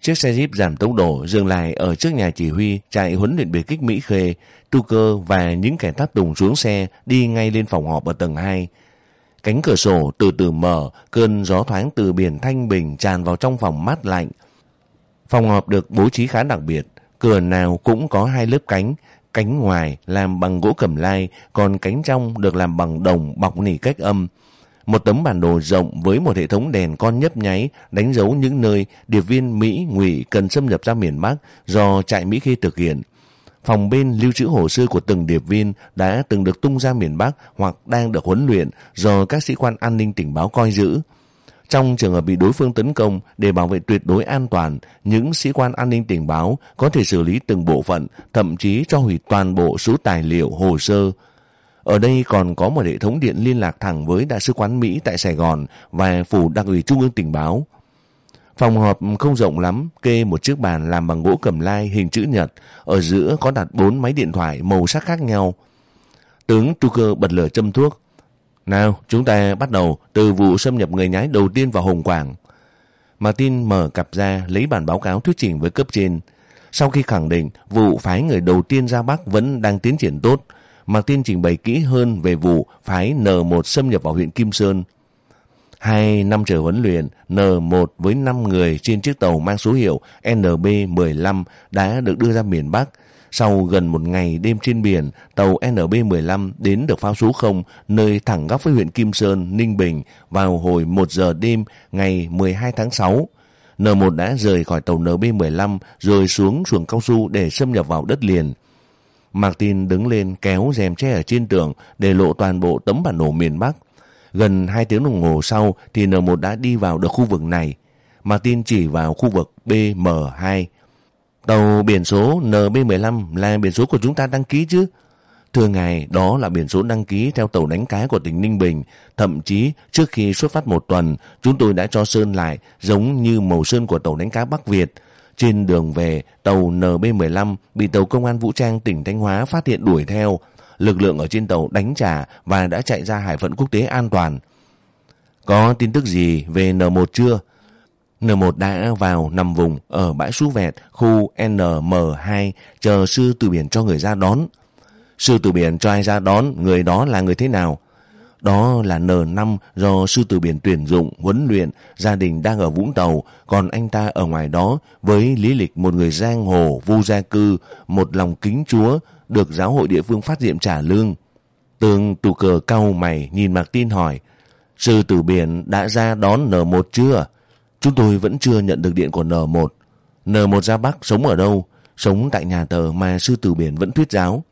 Chiếc xe Jeep giảm tốc độ dừng lại ở trước nhà chỉ huy trại huấn luyện biệt kích Mỹ Khê. tu cơ và những kẻ tháp tùng xuống xe đi ngay lên phòng họp ở tầng 2. Cánh cửa sổ từ từ mở, cơn gió thoáng từ biển Thanh Bình tràn vào trong phòng mát lạnh. Phòng họp được bố trí khá đặc biệt, cửa nào cũng có hai lớp cánh, cánh ngoài làm bằng gỗ cẩm lai, còn cánh trong được làm bằng đồng bọc nỉ cách âm. Một tấm bản đồ rộng với một hệ thống đèn con nhấp nháy đánh dấu những nơi điệp viên Mỹ ngụy cần xâm nhập ra miền Bắc do trại Mỹ khi thực hiện. Phòng bên lưu trữ hồ sơ của từng điệp viên đã từng được tung ra miền Bắc hoặc đang được huấn luyện do các sĩ quan an ninh tình báo coi giữ. Trong trường hợp bị đối phương tấn công để bảo vệ tuyệt đối an toàn, những sĩ quan an ninh tình báo có thể xử lý từng bộ phận, thậm chí cho hủy toàn bộ số tài liệu, hồ sơ. Ở đây còn có một hệ thống điện liên lạc thẳng với Đại sứ quán Mỹ tại Sài Gòn và Phủ Đặc ủy Trung ương Tình báo. Phòng họp không rộng lắm, kê một chiếc bàn làm bằng gỗ cẩm lai hình chữ nhật, ở giữa có đặt bốn máy điện thoại màu sắc khác nhau. Tướng Tucker bật lửa châm thuốc. Nào, chúng ta bắt đầu từ vụ xâm nhập người nhái đầu tiên vào Hồng Quảng. Martin mở cặp ra lấy bản báo cáo thuyết trình với cấp trên. Sau khi khẳng định vụ phái người đầu tiên ra Bắc vẫn đang tiến triển tốt, Martin trình bày kỹ hơn về vụ phái N1 xâm nhập vào huyện Kim Sơn. Hai năm trời huấn luyện, N1 với 5 người trên chiếc tàu mang số hiệu NB-15 đã được đưa ra miền Bắc. Sau gần một ngày đêm trên biển, tàu NB-15 đến được pháo số 0 nơi thẳng góc với huyện Kim Sơn, Ninh Bình vào hồi 1 giờ đêm ngày 12 tháng 6. N1 đã rời khỏi tàu NB-15 rồi xuống xuồng cao su để xâm nhập vào đất liền. Martin đứng lên kéo rèm che ở trên tường để lộ toàn bộ tấm bản đồ miền Bắc. Gần 2 tiếng đồng hồ sau thì N1 đã đi vào được khu vực này. Martin chỉ vào khu vực BM2. Tàu biển số NB15 là biển số của chúng ta đăng ký chứ? Thưa ngài, đó là biển số đăng ký theo tàu đánh cá của tỉnh Ninh Bình. Thậm chí, trước khi xuất phát một tuần, chúng tôi đã cho sơn lại giống như màu sơn của tàu đánh cá Bắc Việt. Trên đường về, tàu NB15 bị tàu công an vũ trang tỉnh Thanh Hóa phát hiện đuổi theo. Lực lượng ở trên tàu đánh trả và đã chạy ra hải phận quốc tế an toàn. Có tin tức gì về N1 chưa? N1 đã vào nằm vùng ở bãi Sú Vẹt, khu NM2, chờ sư từ biển cho người ra đón. Sư từ biển cho ai ra đón, người đó là người thế nào? Đó là N5 do sư tử biển tuyển dụng, huấn luyện, gia đình đang ở Vũng Tàu, còn anh ta ở ngoài đó với lý lịch một người giang hồ, vô gia cư, một lòng kính chúa, được giáo hội địa phương phát diệm trả lương. Tường tù cờ cau mày nhìn Mạc Tin hỏi, Sư tử biển đã ra đón N1 chưa? Chúng tôi vẫn chưa nhận được điện của N1. N1 ra Bắc sống ở đâu? Sống tại nhà tờ mà sư tử biển vẫn thuyết giáo.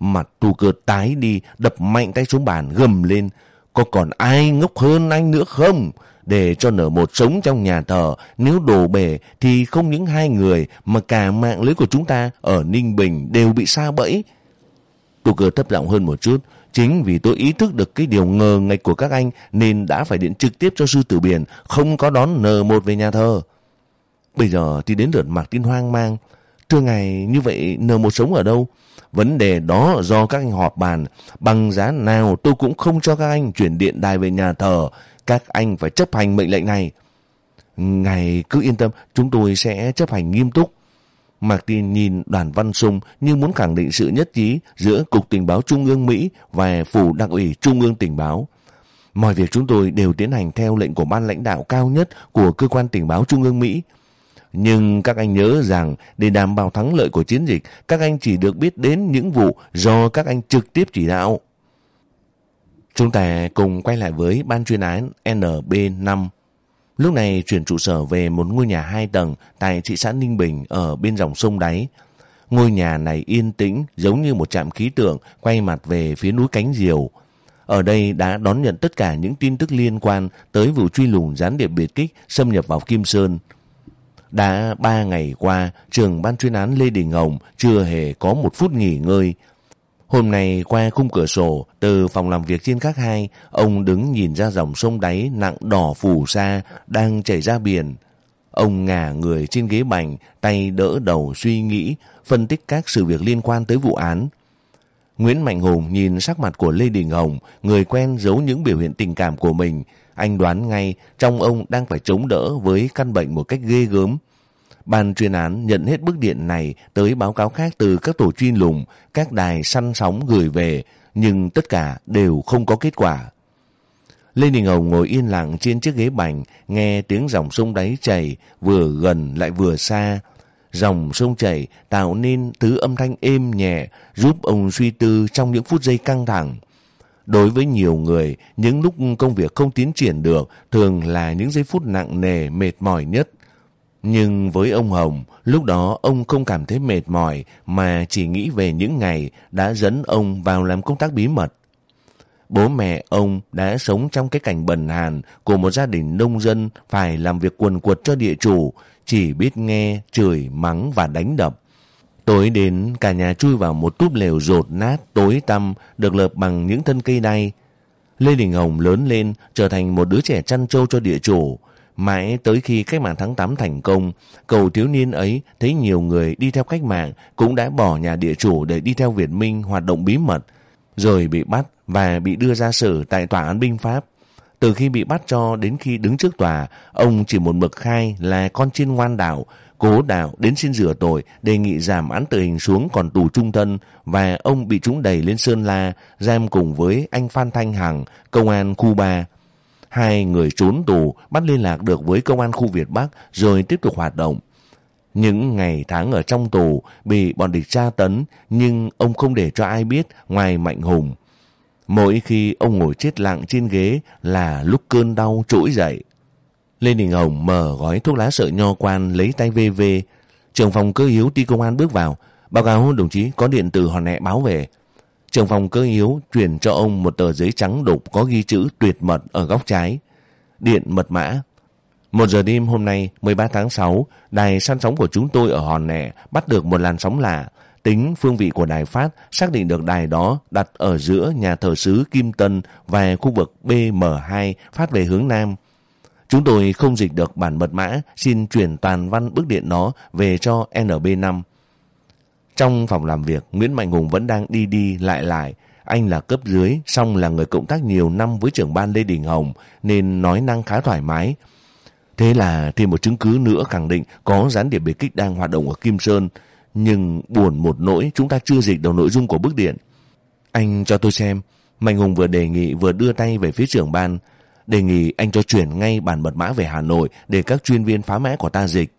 Mặt tu cơ tái đi, đập mạnh tay xuống bàn, gầm lên. Có còn ai ngốc hơn anh nữa không? Để cho nở một sống trong nhà thờ, nếu đổ bể thì không những hai người mà cả mạng lưới của chúng ta ở Ninh Bình đều bị sa bẫy. Tu cơ thấp giọng hơn một chút, Chính vì tôi ý thức được cái điều ngờ ngạch của các anh nên đã phải điện trực tiếp cho sư tử biển không có đón N1 về nhà thờ. Bây giờ thì đến lượt Mạc Tin hoang mang. Thưa ngài, như vậy N1 sống ở đâu? Vấn đề đó do các anh họp bàn. Bằng giá nào tôi cũng không cho các anh chuyển điện đài về nhà thờ. Các anh phải chấp hành mệnh lệnh này. Ngài cứ yên tâm, chúng tôi sẽ chấp hành nghiêm túc. Martin nhìn đoàn văn sung như muốn khẳng định sự nhất trí giữa Cục Tình báo Trung ương Mỹ và Phủ Đặc ủy Trung ương Tình báo. Mọi việc chúng tôi đều tiến hành theo lệnh của ban lãnh đạo cao nhất của Cơ quan Tình báo Trung ương Mỹ. Nhưng các anh nhớ rằng để đảm bảo thắng lợi của chiến dịch, các anh chỉ được biết đến những vụ do các anh trực tiếp chỉ đạo. Chúng ta cùng quay lại với ban chuyên án NB5 Lúc này chuyển trụ sở về một ngôi nhà hai tầng tại thị xã Ninh Bình ở bên dòng sông Đáy. Ngôi nhà này yên tĩnh giống như một trạm khí tượng quay mặt về phía núi Cánh Diều. Ở đây đã đón nhận tất cả những tin tức liên quan tới vụ truy lùng gián điệp biệt kích xâm nhập vào Kim Sơn. Đã ba ngày qua, trường ban chuyên án Lê Đình Hồng chưa hề có một phút nghỉ ngơi. Hôm nay qua khung cửa sổ từ phòng làm việc trên các hai, ông đứng nhìn ra dòng sông đáy nặng đỏ phủ xa đang chảy ra biển. Ông ngả người trên ghế bành, tay đỡ đầu suy nghĩ, phân tích các sự việc liên quan tới vụ án. Nguyễn Mạnh Hùng nhìn sắc mặt của Lê Đình Hồng, người quen giấu những biểu hiện tình cảm của mình. Anh đoán ngay trong ông đang phải chống đỡ với căn bệnh một cách ghê gớm. Ban chuyên án nhận hết bức điện này tới báo cáo khác từ các tổ chuyên lùng, các đài săn sóng gửi về, nhưng tất cả đều không có kết quả. Lê Đình Hồng ngồi yên lặng trên chiếc ghế bành, nghe tiếng dòng sông đáy chảy, vừa gần lại vừa xa. Dòng sông chảy tạo nên thứ âm thanh êm nhẹ, giúp ông suy tư trong những phút giây căng thẳng. Đối với nhiều người, những lúc công việc không tiến triển được thường là những giây phút nặng nề, mệt mỏi nhất. Nhưng với ông Hồng, lúc đó ông không cảm thấy mệt mỏi mà chỉ nghĩ về những ngày đã dẫn ông vào làm công tác bí mật. Bố mẹ ông đã sống trong cái cảnh bần hàn của một gia đình nông dân phải làm việc quần quật cho địa chủ, chỉ biết nghe, chửi, mắng và đánh đập. Tối đến, cả nhà chui vào một túp lều rột nát, tối tăm, được lợp bằng những thân cây đay. Lê Đình Hồng lớn lên, trở thành một đứa trẻ chăn trâu cho địa chủ. Mãi tới khi cách mạng tháng 8 thành công, cầu thiếu niên ấy thấy nhiều người đi theo cách mạng cũng đã bỏ nhà địa chủ để đi theo Việt Minh hoạt động bí mật, rồi bị bắt và bị đưa ra xử tại tòa án binh Pháp. Từ khi bị bắt cho đến khi đứng trước tòa, ông chỉ một mực khai là con chiên ngoan đạo, cố đạo đến xin rửa tội, đề nghị giảm án tử hình xuống còn tù trung thân và ông bị chúng đẩy lên Sơn La, giam cùng với anh Phan Thanh Hằng, công an khu 3. Hai người trốn tù bắt liên lạc được với công an khu Việt Bắc rồi tiếp tục hoạt động. Những ngày tháng ở trong tù bị bọn địch tra tấn nhưng ông không để cho ai biết ngoài Mạnh Hùng. Mỗi khi ông ngồi chết lặng trên ghế là lúc cơn đau trỗi dậy. Lê Đình Hồng mở gói thuốc lá sợi nho quan lấy tay vê vê. Trường phòng cơ yếu ti công an bước vào. Báo cáo đồng chí có điện từ hòn nẹ báo về. Trường phòng cơ yếu chuyển cho ông một tờ giấy trắng đục có ghi chữ tuyệt mật ở góc trái. Điện mật mã. Một giờ đêm hôm nay 13 tháng 6, đài săn sóng của chúng tôi ở Hòn nẹ bắt được một làn sóng lạ. Tính phương vị của đài phát xác định được đài đó đặt ở giữa nhà thờ sứ Kim Tân và khu vực BM2 phát về hướng Nam. Chúng tôi không dịch được bản mật mã, xin chuyển toàn văn bức điện nó về cho NB5. Trong phòng làm việc, Nguyễn Mạnh Hùng vẫn đang đi đi lại lại. Anh là cấp dưới, song là người cộng tác nhiều năm với trưởng ban Lê Đình Hồng, nên nói năng khá thoải mái. Thế là thêm một chứng cứ nữa khẳng định có gián điệp biệt kích đang hoạt động ở Kim Sơn. Nhưng buồn một nỗi chúng ta chưa dịch được nội dung của bức điện. Anh cho tôi xem. Mạnh Hùng vừa đề nghị vừa đưa tay về phía trưởng ban. Đề nghị anh cho chuyển ngay bản mật mã về Hà Nội để các chuyên viên phá mã của ta dịch.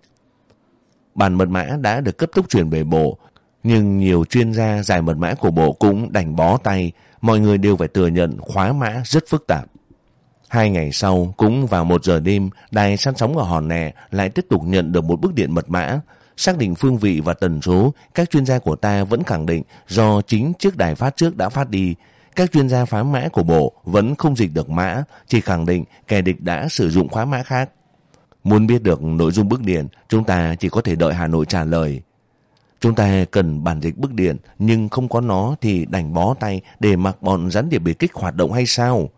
Bản mật mã đã được cấp tốc chuyển về bộ, nhưng nhiều chuyên gia giải mật mã của bộ cũng đành bó tay, mọi người đều phải thừa nhận khóa mã rất phức tạp. Hai ngày sau, cũng vào một giờ đêm, đài săn sóng ở Hòn Nè lại tiếp tục nhận được một bức điện mật mã. Xác định phương vị và tần số, các chuyên gia của ta vẫn khẳng định do chính chiếc đài phát trước đã phát đi. Các chuyên gia phá mã của bộ vẫn không dịch được mã, chỉ khẳng định kẻ địch đã sử dụng khóa mã khác. Muốn biết được nội dung bức điện, chúng ta chỉ có thể đợi Hà Nội trả lời. Chúng ta cần bản dịch bức điện, nhưng không có nó thì đành bó tay để mặc bọn gián điệp biệt kích hoạt động hay sao?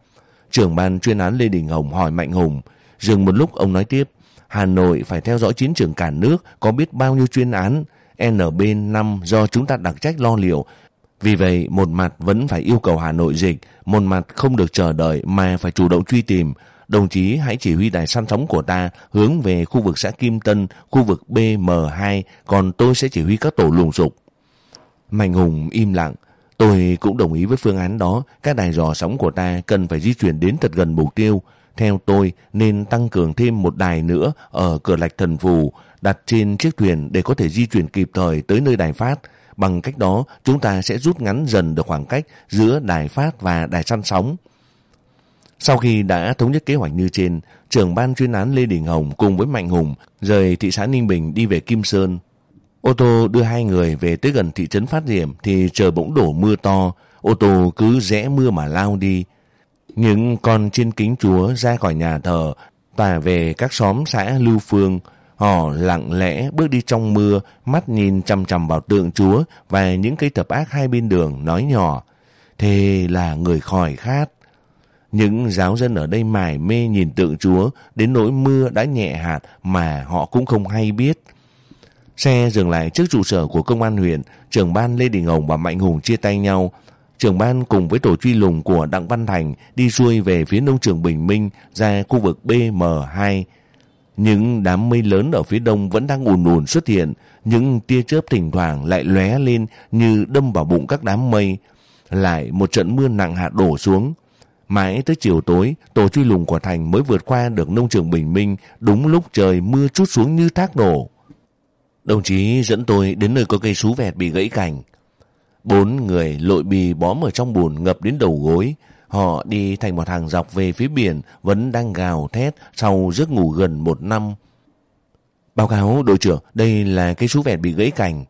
Trưởng ban chuyên án Lê Đình Hồng hỏi Mạnh Hùng. Dừng một lúc ông nói tiếp, Hà Nội phải theo dõi chiến trường cả nước có biết bao nhiêu chuyên án. NB5 do chúng ta đặc trách lo liệu. Vì vậy, một mặt vẫn phải yêu cầu Hà Nội dịch, một mặt không được chờ đợi mà phải chủ động truy tìm. Đồng chí hãy chỉ huy đài săn sóng của ta hướng về khu vực xã Kim Tân, khu vực BM2, còn tôi sẽ chỉ huy các tổ lùng sục. Mạnh Hùng im lặng. Tôi cũng đồng ý với phương án đó, các đài dò sóng của ta cần phải di chuyển đến thật gần mục tiêu. Theo tôi, nên tăng cường thêm một đài nữa ở cửa lạch thần phù, đặt trên chiếc thuyền để có thể di chuyển kịp thời tới nơi đài phát. Bằng cách đó, chúng ta sẽ rút ngắn dần được khoảng cách giữa đài phát và đài săn sóng. Sau khi đã thống nhất kế hoạch như trên, trưởng ban chuyên án Lê Đình Hồng cùng với Mạnh Hùng rời thị xã Ninh Bình đi về Kim Sơn. Ô tô đưa hai người về tới gần thị trấn Phát Diệm thì trời bỗng đổ mưa to, ô tô cứ rẽ mưa mà lao đi. Những con trên kính chúa ra khỏi nhà thờ, tỏa về các xóm xã Lưu Phương, họ lặng lẽ bước đi trong mưa, mắt nhìn chằm chằm vào tượng chúa và những cây thập ác hai bên đường nói nhỏ. Thế là người khỏi khát. Những giáo dân ở đây mải mê nhìn tượng chúa đến nỗi mưa đã nhẹ hạt mà họ cũng không hay biết. Xe dừng lại trước trụ sở của công an huyện, trưởng ban Lê Đình Hồng và Mạnh Hùng chia tay nhau. Trưởng ban cùng với tổ truy lùng của Đặng Văn Thành đi xuôi về phía nông trường Bình Minh ra khu vực BM2. Những đám mây lớn ở phía đông vẫn đang ùn ùn xuất hiện, những tia chớp thỉnh thoảng lại lóe lên như đâm vào bụng các đám mây. Lại một trận mưa nặng hạt đổ xuống. Mãi tới chiều tối, tổ truy lùng của Thành mới vượt qua được nông trường Bình Minh đúng lúc trời mưa chút xuống như thác đổ. Đồng chí dẫn tôi đến nơi có cây sú vẹt bị gãy cành. Bốn người lội bì bóm ở trong bùn ngập đến đầu gối. Họ đi thành một hàng dọc về phía biển vẫn đang gào thét sau giấc ngủ gần một năm. Báo cáo đội trưởng, đây là cây sú vẹt bị gãy cành.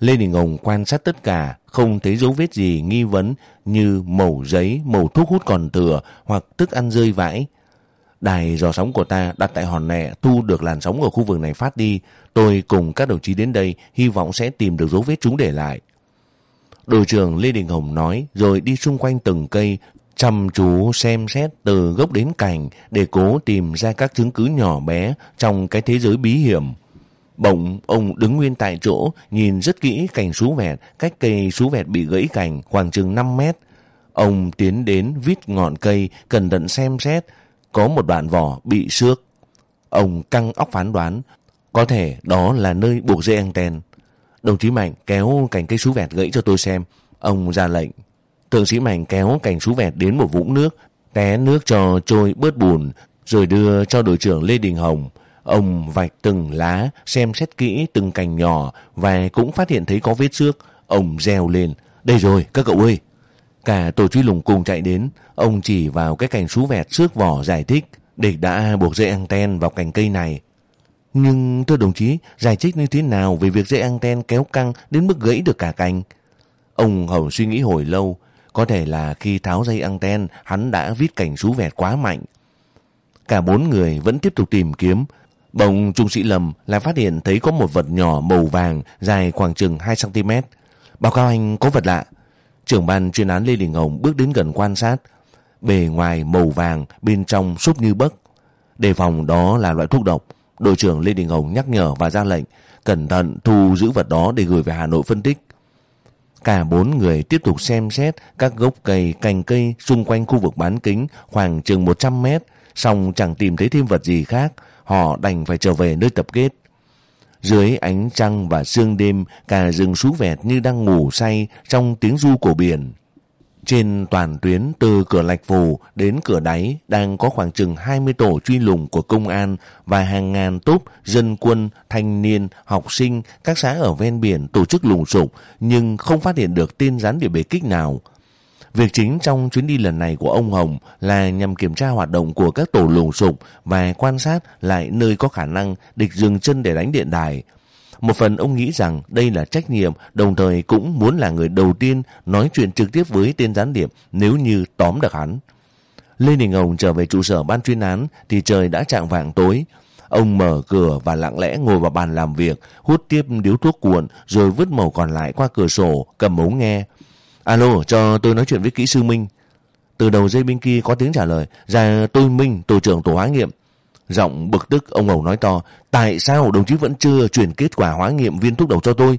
Lê Đình Hồng quan sát tất cả, không thấy dấu vết gì nghi vấn như mẩu giấy, mẩu thuốc hút còn thừa hoặc thức ăn rơi vãi. Đài dò sóng của ta đặt tại hòn nẹ thu được làn sóng ở khu vực này phát đi. Tôi cùng các đồng chí đến đây hy vọng sẽ tìm được dấu vết chúng để lại. Đội trưởng Lê Đình Hồng nói rồi đi xung quanh từng cây chăm chú xem xét từ gốc đến cành để cố tìm ra các chứng cứ nhỏ bé trong cái thế giới bí hiểm. Bỗng ông đứng nguyên tại chỗ nhìn rất kỹ cành sú vẹt cách cây sú vẹt bị gãy cành khoảng chừng 5 mét. Ông tiến đến vít ngọn cây cẩn thận xem xét có một đoạn vỏ bị xước. Ông căng óc phán đoán, có thể đó là nơi buộc dây anten. Đồng chí Mạnh kéo cành cây sú vẹt gãy cho tôi xem. Ông ra lệnh. Thượng sĩ Mạnh kéo cành sú vẹt đến một vũng nước, té nước cho trôi bớt bùn, rồi đưa cho đội trưởng Lê Đình Hồng. Ông vạch từng lá, xem xét kỹ từng cành nhỏ và cũng phát hiện thấy có vết xước. Ông reo lên. Đây rồi, các cậu ơi! Cả tổ truy lùng cùng chạy đến, ông chỉ vào cái cành sú vẹt xước vỏ giải thích, địch đã buộc dây anten vào cành cây này. Nhưng thưa đồng chí, giải thích như thế nào về việc dây anten kéo căng đến mức gãy được cả cành? Ông Hồng suy nghĩ hồi lâu, có thể là khi tháo dây anten, hắn đã vít cảnh sú vẹt quá mạnh. Cả bốn người vẫn tiếp tục tìm kiếm. Bỗng trung sĩ lầm lại phát hiện thấy có một vật nhỏ màu vàng dài khoảng chừng 2cm. Báo cáo anh có vật lạ. Trưởng ban chuyên án Lê Đình Hồng bước đến gần quan sát. Bề ngoài màu vàng, bên trong súp như bấc. Đề phòng đó là loại thuốc độc. Đội trưởng Lê Đình Hồng nhắc nhở và ra lệnh cẩn thận thu giữ vật đó để gửi về Hà Nội phân tích. Cả bốn người tiếp tục xem xét các gốc cây, cành cây xung quanh khu vực bán kính khoảng chừng 100 mét, xong chẳng tìm thấy thêm vật gì khác, họ đành phải trở về nơi tập kết. Dưới ánh trăng và sương đêm, cả rừng sú vẹt như đang ngủ say trong tiếng ru của biển. Trên toàn tuyến từ cửa Lạch Phù đến cửa đáy đang có khoảng chừng 20 tổ truy lùng của công an và hàng ngàn tốp dân quân, thanh niên, học sinh, các xã ở ven biển tổ chức lùng sục nhưng không phát hiện được tên rắn địa bề kích nào. Việc chính trong chuyến đi lần này của ông Hồng là nhằm kiểm tra hoạt động của các tổ lùng sục và quan sát lại nơi có khả năng địch dừng chân để đánh điện đài. Một phần ông nghĩ rằng đây là trách nhiệm, đồng thời cũng muốn là người đầu tiên nói chuyện trực tiếp với tên gián điệp nếu như tóm được hắn. Lê Đình Hồng trở về trụ sở ban chuyên án thì trời đã trạng vàng tối. Ông mở cửa và lặng lẽ ngồi vào bàn làm việc, hút tiếp điếu thuốc cuộn rồi vứt màu còn lại qua cửa sổ, cầm ống nghe. Alo, cho tôi nói chuyện với kỹ sư Minh. Từ đầu dây bên kia có tiếng trả lời, ra tôi Minh, tổ trưởng tổ hóa nghiệm. Giọng bực tức ông Hầu nói to, tại sao đồng chí vẫn chưa chuyển kết quả hóa nghiệm viên thuốc đầu cho tôi?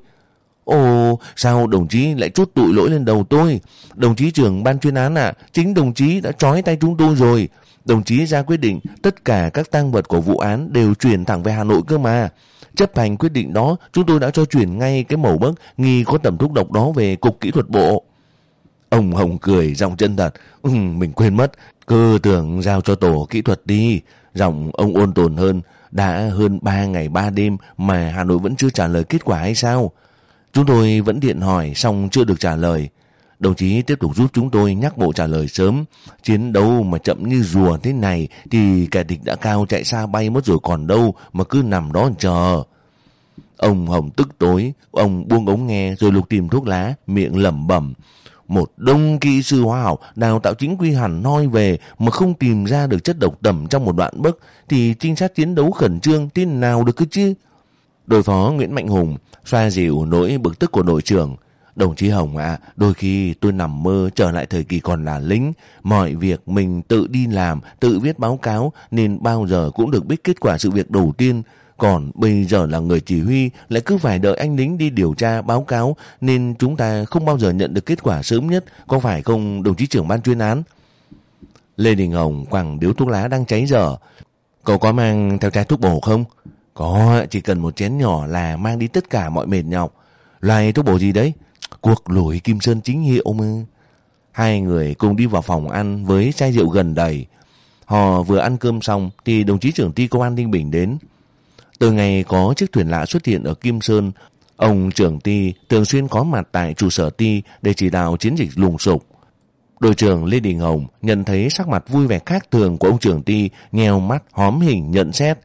Ồ, sao đồng chí lại chút tụi lỗi lên đầu tôi? Đồng chí trưởng ban chuyên án ạ, chính đồng chí đã trói tay chúng tôi rồi. Đồng chí ra quyết định tất cả các tang vật của vụ án đều chuyển thẳng về Hà Nội cơ mà. Chấp hành quyết định đó, chúng tôi đã cho chuyển ngay cái mẫu bấc nghi có tầm thuốc độc đó về Cục Kỹ thuật Bộ. Ông Hồng cười giọng chân thật. Ừ, mình quên mất, cơ tưởng giao cho tổ kỹ thuật đi. Giọng ông ôn tồn hơn. Đã hơn 3 ngày 3 đêm mà Hà Nội vẫn chưa trả lời kết quả hay sao? Chúng tôi vẫn điện hỏi xong chưa được trả lời. Đồng chí tiếp tục giúp chúng tôi nhắc bộ trả lời sớm. Chiến đấu mà chậm như rùa thế này thì kẻ địch đã cao chạy xa bay mất rồi còn đâu mà cứ nằm đó chờ. Ông Hồng tức tối, ông buông ống nghe rồi lục tìm thuốc lá, miệng lẩm bẩm. Một đông kỹ sư hóa học đào tạo chính quy hẳn noi về mà không tìm ra được chất độc tẩm trong một đoạn bức thì trinh sát chiến đấu khẩn trương tin nào được cứ chứ? Đội phó Nguyễn Mạnh Hùng xoa dịu nỗi bực tức của đội trưởng. Đồng chí Hồng ạ, đôi khi tôi nằm mơ trở lại thời kỳ còn là lính. Mọi việc mình tự đi làm, tự viết báo cáo nên bao giờ cũng được biết kết quả sự việc đầu tiên. Còn bây giờ là người chỉ huy lại cứ phải đợi anh lính đi điều tra báo cáo nên chúng ta không bao giờ nhận được kết quả sớm nhất. Có phải không đồng chí trưởng ban chuyên án? Lê Đình Hồng quẳng điếu thuốc lá đang cháy dở. Cậu có mang theo chai thuốc bổ không? Có, chỉ cần một chén nhỏ là mang đi tất cả mọi mệt nhọc. Loài thuốc bổ gì đấy? Cuộc lùi Kim Sơn chính hiệu mà. Hai người cùng đi vào phòng ăn với chai rượu gần đầy. Họ vừa ăn cơm xong thì đồng chí trưởng ty công an Ninh Bình đến. Từ ngày có chiếc thuyền lạ xuất hiện ở Kim Sơn, ông trưởng ty thường xuyên có mặt tại trụ sở ty để chỉ đạo chiến dịch lùng sục. Đội trưởng Lê Đình Hồng nhận thấy sắc mặt vui vẻ khác thường của ông trưởng ty, nheo mắt, hóm hình nhận xét.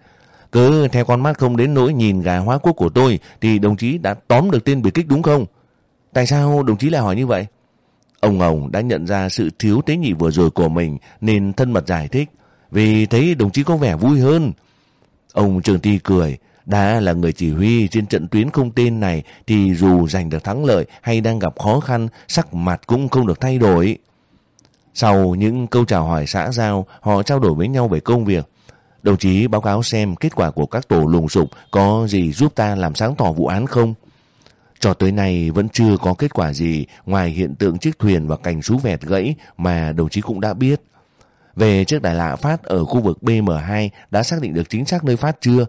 Cứ theo con mắt không đến nỗi nhìn gà hóa quốc của tôi thì đồng chí đã tóm được tên biệt kích đúng không? Tại sao đồng chí lại hỏi như vậy? Ông Hồng đã nhận ra sự thiếu tế nhị vừa rồi của mình nên thân mật giải thích. Vì thấy đồng chí có vẻ vui hơn. Ông Trường Ti cười, đã là người chỉ huy trên trận tuyến không tên này thì dù giành được thắng lợi hay đang gặp khó khăn, sắc mặt cũng không được thay đổi. Sau những câu chào hỏi xã giao, họ trao đổi với nhau về công việc. Đồng chí báo cáo xem kết quả của các tổ lùng sụp có gì giúp ta làm sáng tỏ vụ án không? Cho tới nay vẫn chưa có kết quả gì ngoài hiện tượng chiếc thuyền và cành sú vẹt gãy mà đồng chí cũng đã biết. Về chiếc đài lạ phát ở khu vực BM2 đã xác định được chính xác nơi phát chưa?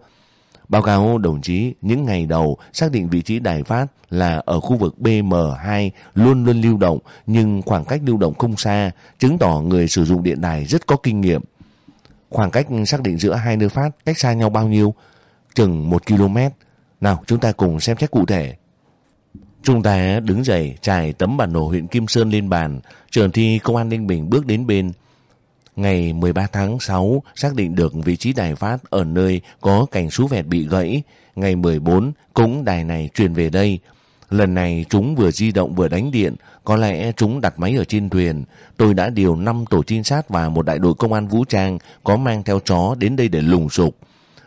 Báo cáo đồng chí, những ngày đầu xác định vị trí đài phát là ở khu vực BM2 luôn luôn lưu động nhưng khoảng cách lưu động không xa, chứng tỏ người sử dụng điện đài rất có kinh nghiệm. Khoảng cách xác định giữa hai nơi phát cách xa nhau bao nhiêu? Chừng 1 km. Nào chúng ta cùng xem xét cụ thể. Chúng ta đứng dậy trải tấm bản đồ huyện Kim Sơn lên bàn. Trường thi công an Ninh Bình bước đến bên. Ngày 13 tháng 6 xác định được vị trí đài phát ở nơi có cảnh sú vẹt bị gãy. Ngày 14 cũng đài này truyền về đây. Lần này chúng vừa di động vừa đánh điện, có lẽ chúng đặt máy ở trên thuyền. Tôi đã điều 5 tổ trinh sát và một đại đội công an vũ trang có mang theo chó đến đây để lùng sục.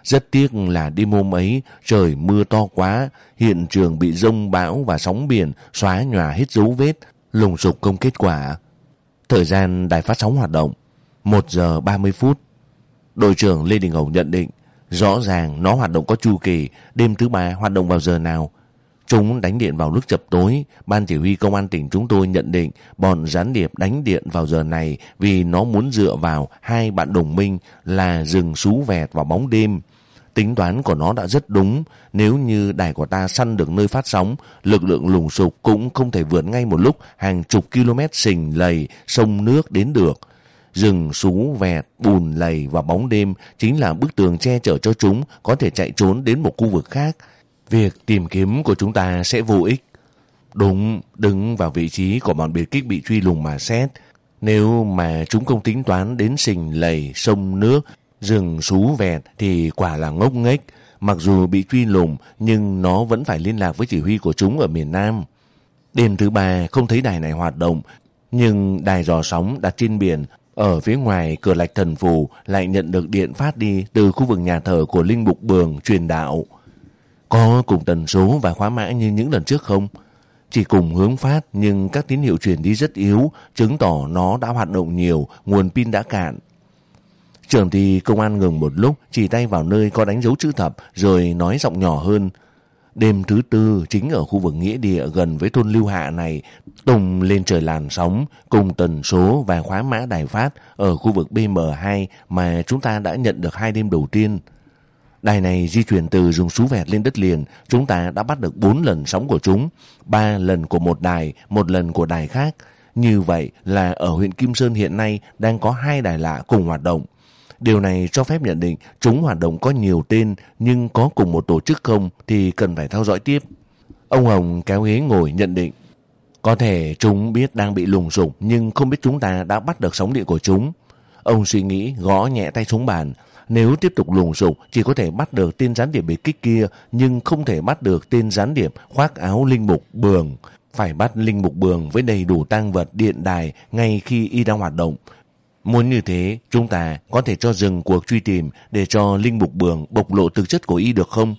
Rất tiếc là đêm hôm ấy trời mưa to quá, hiện trường bị rông bão và sóng biển xóa nhòa hết dấu vết, lùng sục không kết quả. Thời gian đài phát sóng hoạt động 1 giờ 30 phút. Đội trưởng Lê Đình Hồng nhận định rõ ràng nó hoạt động có chu kỳ, đêm thứ ba hoạt động vào giờ nào. Chúng đánh điện vào lúc chập tối, ban chỉ huy công an tỉnh chúng tôi nhận định bọn gián điệp đánh điện vào giờ này vì nó muốn dựa vào hai bạn đồng minh là rừng sú vẹt vào bóng đêm. Tính toán của nó đã rất đúng, nếu như đài của ta săn được nơi phát sóng, lực lượng lùng sục cũng không thể vượt ngay một lúc hàng chục km sình lầy, sông nước đến được. Rừng sú vẹt, bùn lầy và bóng đêm chính là bức tường che chở cho chúng có thể chạy trốn đến một khu vực khác. Việc tìm kiếm của chúng ta sẽ vô ích. Đúng, đứng vào vị trí của bọn biệt kích bị truy lùng mà xét. Nếu mà chúng không tính toán đến sình lầy, sông nước, rừng sú vẹt thì quả là ngốc nghếch. Mặc dù bị truy lùng nhưng nó vẫn phải liên lạc với chỉ huy của chúng ở miền Nam. Đêm thứ ba không thấy đài này hoạt động nhưng đài dò sóng đặt trên biển ở phía ngoài cửa lạch thần phù lại nhận được điện phát đi từ khu vực nhà thờ của Linh Mục Bường truyền đạo. Có cùng tần số và khóa mã như những lần trước không? Chỉ cùng hướng phát nhưng các tín hiệu truyền đi rất yếu, chứng tỏ nó đã hoạt động nhiều, nguồn pin đã cạn. Trưởng thì công an ngừng một lúc, chỉ tay vào nơi có đánh dấu chữ thập rồi nói giọng nhỏ hơn. Đêm thứ tư chính ở khu vực nghĩa địa gần với thôn Lưu Hạ này tùng lên trời làn sóng cùng tần số và khóa mã đài phát ở khu vực BM2 mà chúng ta đã nhận được hai đêm đầu tiên. Đài này di chuyển từ dùng sú vẹt lên đất liền, chúng ta đã bắt được 4 lần sóng của chúng, 3 lần của một đài, một lần của đài khác. Như vậy là ở huyện Kim Sơn hiện nay đang có hai đài lạ cùng hoạt động. Điều này cho phép nhận định chúng hoạt động có nhiều tên nhưng có cùng một tổ chức không thì cần phải theo dõi tiếp. Ông Hồng kéo ghế ngồi nhận định. Có thể chúng biết đang bị lùng sục nhưng không biết chúng ta đã bắt được sóng điện của chúng. Ông suy nghĩ, gõ nhẹ tay xuống bàn. Nếu tiếp tục lùng sục, chỉ có thể bắt được tên gián điệp bị kích kia, nhưng không thể bắt được tên gián điệp khoác áo linh mục bường. Phải bắt linh mục bường với đầy đủ tang vật điện đài ngay khi y đang hoạt động. Muốn như thế, chúng ta có thể cho dừng cuộc truy tìm để cho Linh Mục Bường bộc lộ thực chất của y được không?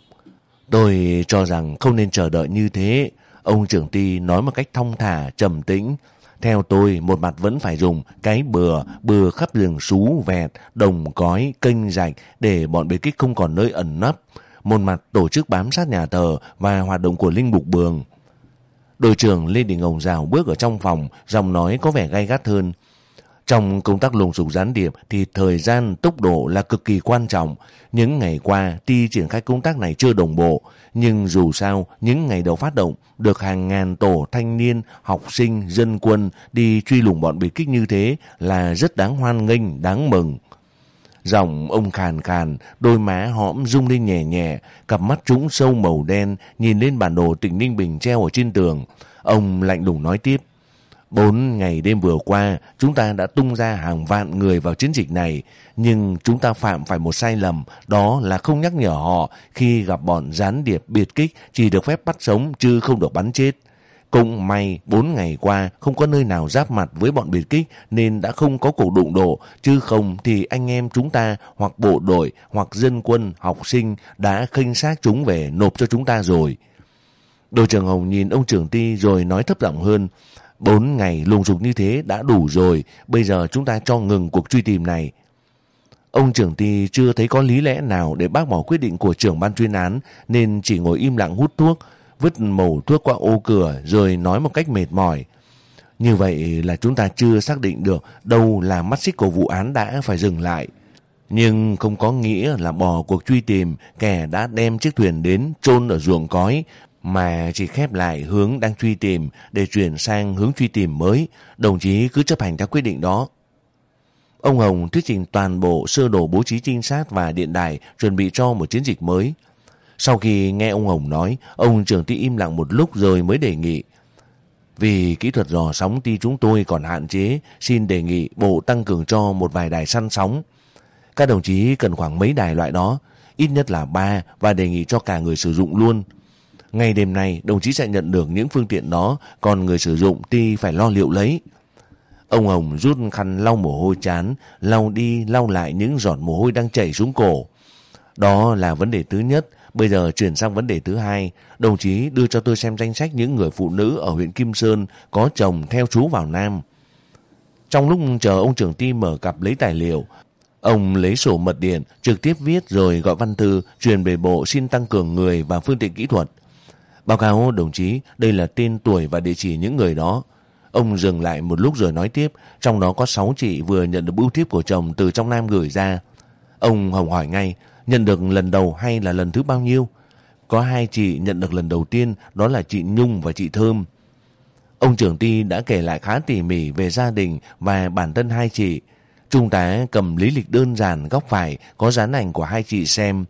Tôi cho rằng không nên chờ đợi như thế. Ông trưởng ty nói một cách thong thả, trầm tĩnh. Theo tôi, một mặt vẫn phải dùng cái bừa, bừa khắp rừng xú, vẹt, đồng cói, kênh rạch để bọn bế kích không còn nơi ẩn nấp. Một mặt tổ chức bám sát nhà thờ và hoạt động của Linh Mục Bường. Đội trưởng Lê Đình Ngồng Rào bước ở trong phòng, giọng nói có vẻ gay gắt hơn. Trong công tác lùng sục gián điệp thì thời gian, tốc độ là cực kỳ quan trọng. Những ngày qua, ti triển khai công tác này chưa đồng bộ. Nhưng dù sao, những ngày đầu phát động, được hàng ngàn tổ thanh niên, học sinh, dân quân đi truy lùng bọn biệt kích như thế là rất đáng hoan nghênh, đáng mừng. Giọng ông khàn khàn, đôi má hõm rung lên nhẹ nhẹ, cặp mắt trũng sâu màu đen nhìn lên bản đồ tỉnh Ninh Bình treo ở trên tường. Ông lạnh lùng nói tiếp. Bốn ngày đêm vừa qua, chúng ta đã tung ra hàng vạn người vào chiến dịch này, nhưng chúng ta phạm phải một sai lầm, đó là không nhắc nhở họ khi gặp bọn gián điệp biệt kích chỉ được phép bắt sống chứ không được bắn chết. Cũng may bốn ngày qua không có nơi nào giáp mặt với bọn biệt kích nên đã không có cuộc đụng độ, chứ không thì anh em chúng ta hoặc bộ đội hoặc dân quân, học sinh đã khinh xác chúng về nộp cho chúng ta rồi. Đội trưởng Hồng nhìn ông trưởng ty rồi nói thấp giọng hơn. Bốn ngày lùng sục như thế đã đủ rồi, bây giờ chúng ta cho ngừng cuộc truy tìm này. Ông trưởng ty chưa thấy có lý lẽ nào để bác bỏ quyết định của trưởng ban chuyên án nên chỉ ngồi im lặng hút thuốc, vứt mẩu thuốc qua ô cửa rồi nói một cách mệt mỏi. Như vậy là chúng ta chưa xác định được đâu là mắt xích của vụ án đã phải dừng lại. Nhưng không có nghĩa là bỏ cuộc truy tìm kẻ đã đem chiếc thuyền đến chôn ở ruộng cói mà chỉ khép lại hướng đang truy tìm để chuyển sang hướng truy tìm mới, đồng chí cứ chấp hành theo quyết định đó. Ông Hồng thuyết trình toàn bộ sơ đồ bố trí trinh sát và điện đài chuẩn bị cho một chiến dịch mới. Sau khi nghe ông Hồng nói, ông trưởng ty im lặng một lúc rồi mới đề nghị. Vì kỹ thuật dò sóng ty chúng tôi còn hạn chế, xin đề nghị bộ tăng cường cho một vài đài săn sóng. Các đồng chí cần khoảng mấy đài loại đó, ít nhất là ba và đề nghị cho cả người sử dụng luôn. Ngay đêm nay, đồng chí sẽ nhận được những phương tiện đó, còn người sử dụng thì phải lo liệu lấy. Ông Hồng rút khăn lau mồ hôi chán, lau đi lau lại những giọt mồ hôi đang chảy xuống cổ. Đó là vấn đề thứ nhất. Bây giờ chuyển sang vấn đề thứ hai. Đồng chí đưa cho tôi xem danh sách những người phụ nữ ở huyện Kim Sơn có chồng theo chú vào Nam. Trong lúc chờ ông trưởng ty mở cặp lấy tài liệu, ông lấy sổ mật điện, trực tiếp viết rồi gọi văn thư, truyền về bộ xin tăng cường người và phương tiện kỹ thuật. Báo cáo đồng chí, đây là tên tuổi và địa chỉ những người đó. Ông dừng lại một lúc rồi nói tiếp, trong đó có 6 chị vừa nhận được bưu thiếp của chồng từ trong Nam gửi ra. Ông Hồng hỏi ngay, nhận được lần đầu hay là lần thứ bao nhiêu? Có hai chị nhận được lần đầu tiên, đó là chị Nhung và chị Thơm. Ông trưởng ty đã kể lại khá tỉ mỉ về gia đình và bản thân hai chị. Trung tá cầm lý lịch đơn giản góc phải có dán ảnh của hai chị xem.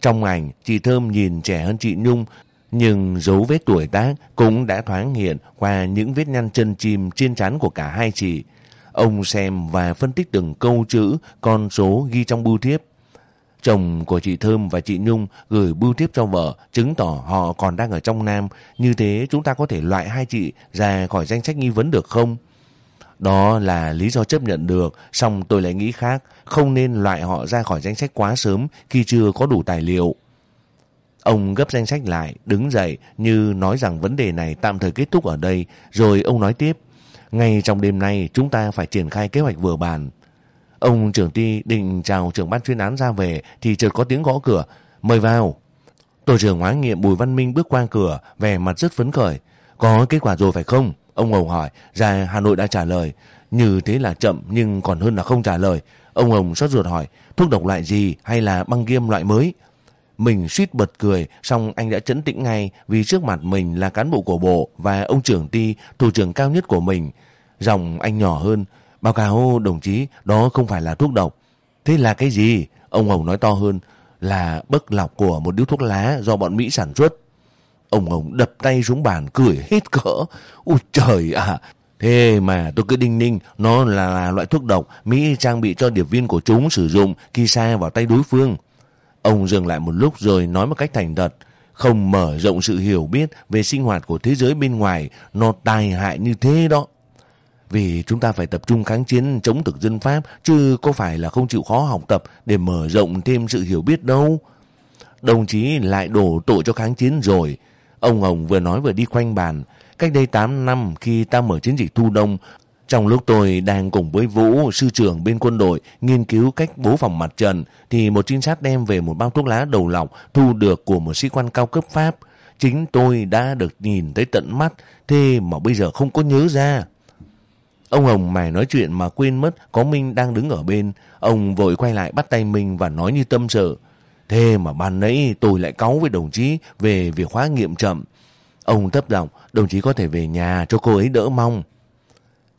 Trong ảnh, chị Thơm nhìn trẻ hơn chị Nhung nhưng dấu vết tuổi tác cũng đã thoáng hiện qua những vết nhăn chân chim trên trán của cả hai chị. Ông xem và phân tích từng câu chữ, con số ghi trong bưu thiếp. Chồng của chị Thơm và chị Nhung gửi bưu thiếp cho vợ, chứng tỏ họ còn đang ở trong Nam. Như thế chúng ta có thể loại hai chị ra khỏi danh sách nghi vấn được không? Đó là lý do chấp nhận được, song tôi lại nghĩ khác, không nên loại họ ra khỏi danh sách quá sớm khi chưa có đủ tài liệu. Ông gấp danh sách lại, đứng dậy như nói rằng vấn đề này tạm thời kết thúc ở đây, rồi ông nói tiếp. Ngay trong đêm nay chúng ta phải triển khai kế hoạch vừa bàn. Ông trưởng ty định chào trưởng ban chuyên án ra về thì chợt có tiếng gõ cửa. Mời vào. Tổ trưởng hóa nghiệm Bùi Văn Minh bước qua cửa, vẻ mặt rất phấn khởi. Có kết quả rồi phải không? Ông Hồng hỏi, ra Hà Nội đã trả lời. Như thế là chậm nhưng còn hơn là không trả lời. Ông Hồng xót ruột hỏi, thuốc độc loại gì hay là băng ghiêm loại mới? Mình suýt bật cười, xong anh đã chấn tĩnh ngay vì trước mặt mình là cán bộ của bộ và ông trưởng ty, thủ trưởng cao nhất của mình. Dòng anh nhỏ hơn, báo cáo đồng chí, đó không phải là thuốc độc. Thế là cái gì? Ông Hồng nói to hơn, là bấc lọc của một điếu thuốc lá do bọn Mỹ sản xuất. Ông Hồng đập tay xuống bàn cười hết cỡ. Úi trời ạ! Thế mà tôi cứ đinh ninh, nó là, là loại thuốc độc Mỹ trang bị cho điệp viên của chúng sử dụng khi xa vào tay đối phương. Ông dừng lại một lúc rồi nói một cách thành thật. Không mở rộng sự hiểu biết về sinh hoạt của thế giới bên ngoài, nó tai hại như thế đó. Vì chúng ta phải tập trung kháng chiến chống thực dân Pháp, chứ có phải là không chịu khó học tập để mở rộng thêm sự hiểu biết đâu. Đồng chí lại đổ tội cho kháng chiến rồi. Ông Hồng vừa nói vừa đi quanh bàn. Cách đây 8 năm khi ta mở chiến dịch thu đông, trong lúc tôi đang cùng với Vũ, sư trưởng bên quân đội, nghiên cứu cách bố phòng mặt trận, thì một trinh sát đem về một bao thuốc lá đầu lọc thu được của một sĩ quan cao cấp Pháp. Chính tôi đã được nhìn thấy tận mắt, thế mà bây giờ không có nhớ ra. Ông Hồng mải nói chuyện mà quên mất có Minh đang đứng ở bên. Ông vội quay lại bắt tay Minh và nói như tâm sự. Thế mà ban nãy tôi lại cáu với đồng chí về việc khóa nghiệm chậm. Ông thấp giọng, đồng chí có thể về nhà cho cô ấy đỡ mong.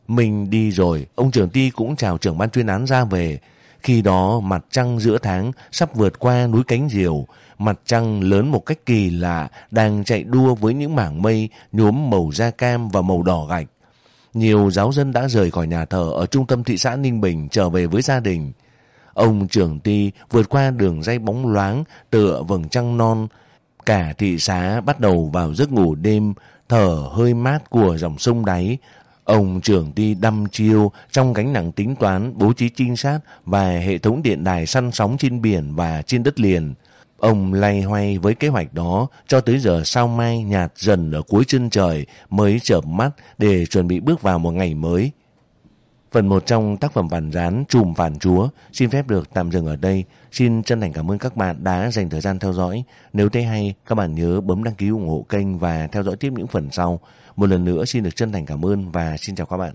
Mình đi rồi, ông trưởng ty cũng chào trưởng ban chuyên án ra về. Khi đó mặt trăng giữa tháng sắp vượt qua núi cánh diều. Mặt trăng lớn một cách kỳ lạ đang chạy đua với những mảng mây nhuốm màu da cam và màu đỏ gạch. Nhiều giáo dân đã rời khỏi nhà thờ ở trung tâm thị xã Ninh Bình trở về với gia đình. Ông trưởng ty vượt qua đường dây bóng loáng tựa vầng trăng non. Cả thị xã bắt đầu vào giấc ngủ đêm, thở hơi mát của dòng sông đáy. Ông trưởng ty đăm chiêu trong gánh nặng tính toán bố trí trinh sát và hệ thống điện đài săn sóng trên biển và trên đất liền. Ông lay hoay với kế hoạch đó cho tới giờ sao mai nhạt dần ở cuối chân trời mới chợp mắt để chuẩn bị bước vào một ngày mới. Phần một trong tác phẩm phản gián Chùm Phản Chúa xin phép được tạm dừng ở đây. Xin chân thành cảm ơn các bạn đã dành thời gian theo dõi. Nếu thấy hay, các bạn nhớ bấm đăng ký ủng hộ kênh và theo dõi tiếp những phần sau. Một lần nữa xin được chân thành cảm ơn và xin chào các bạn.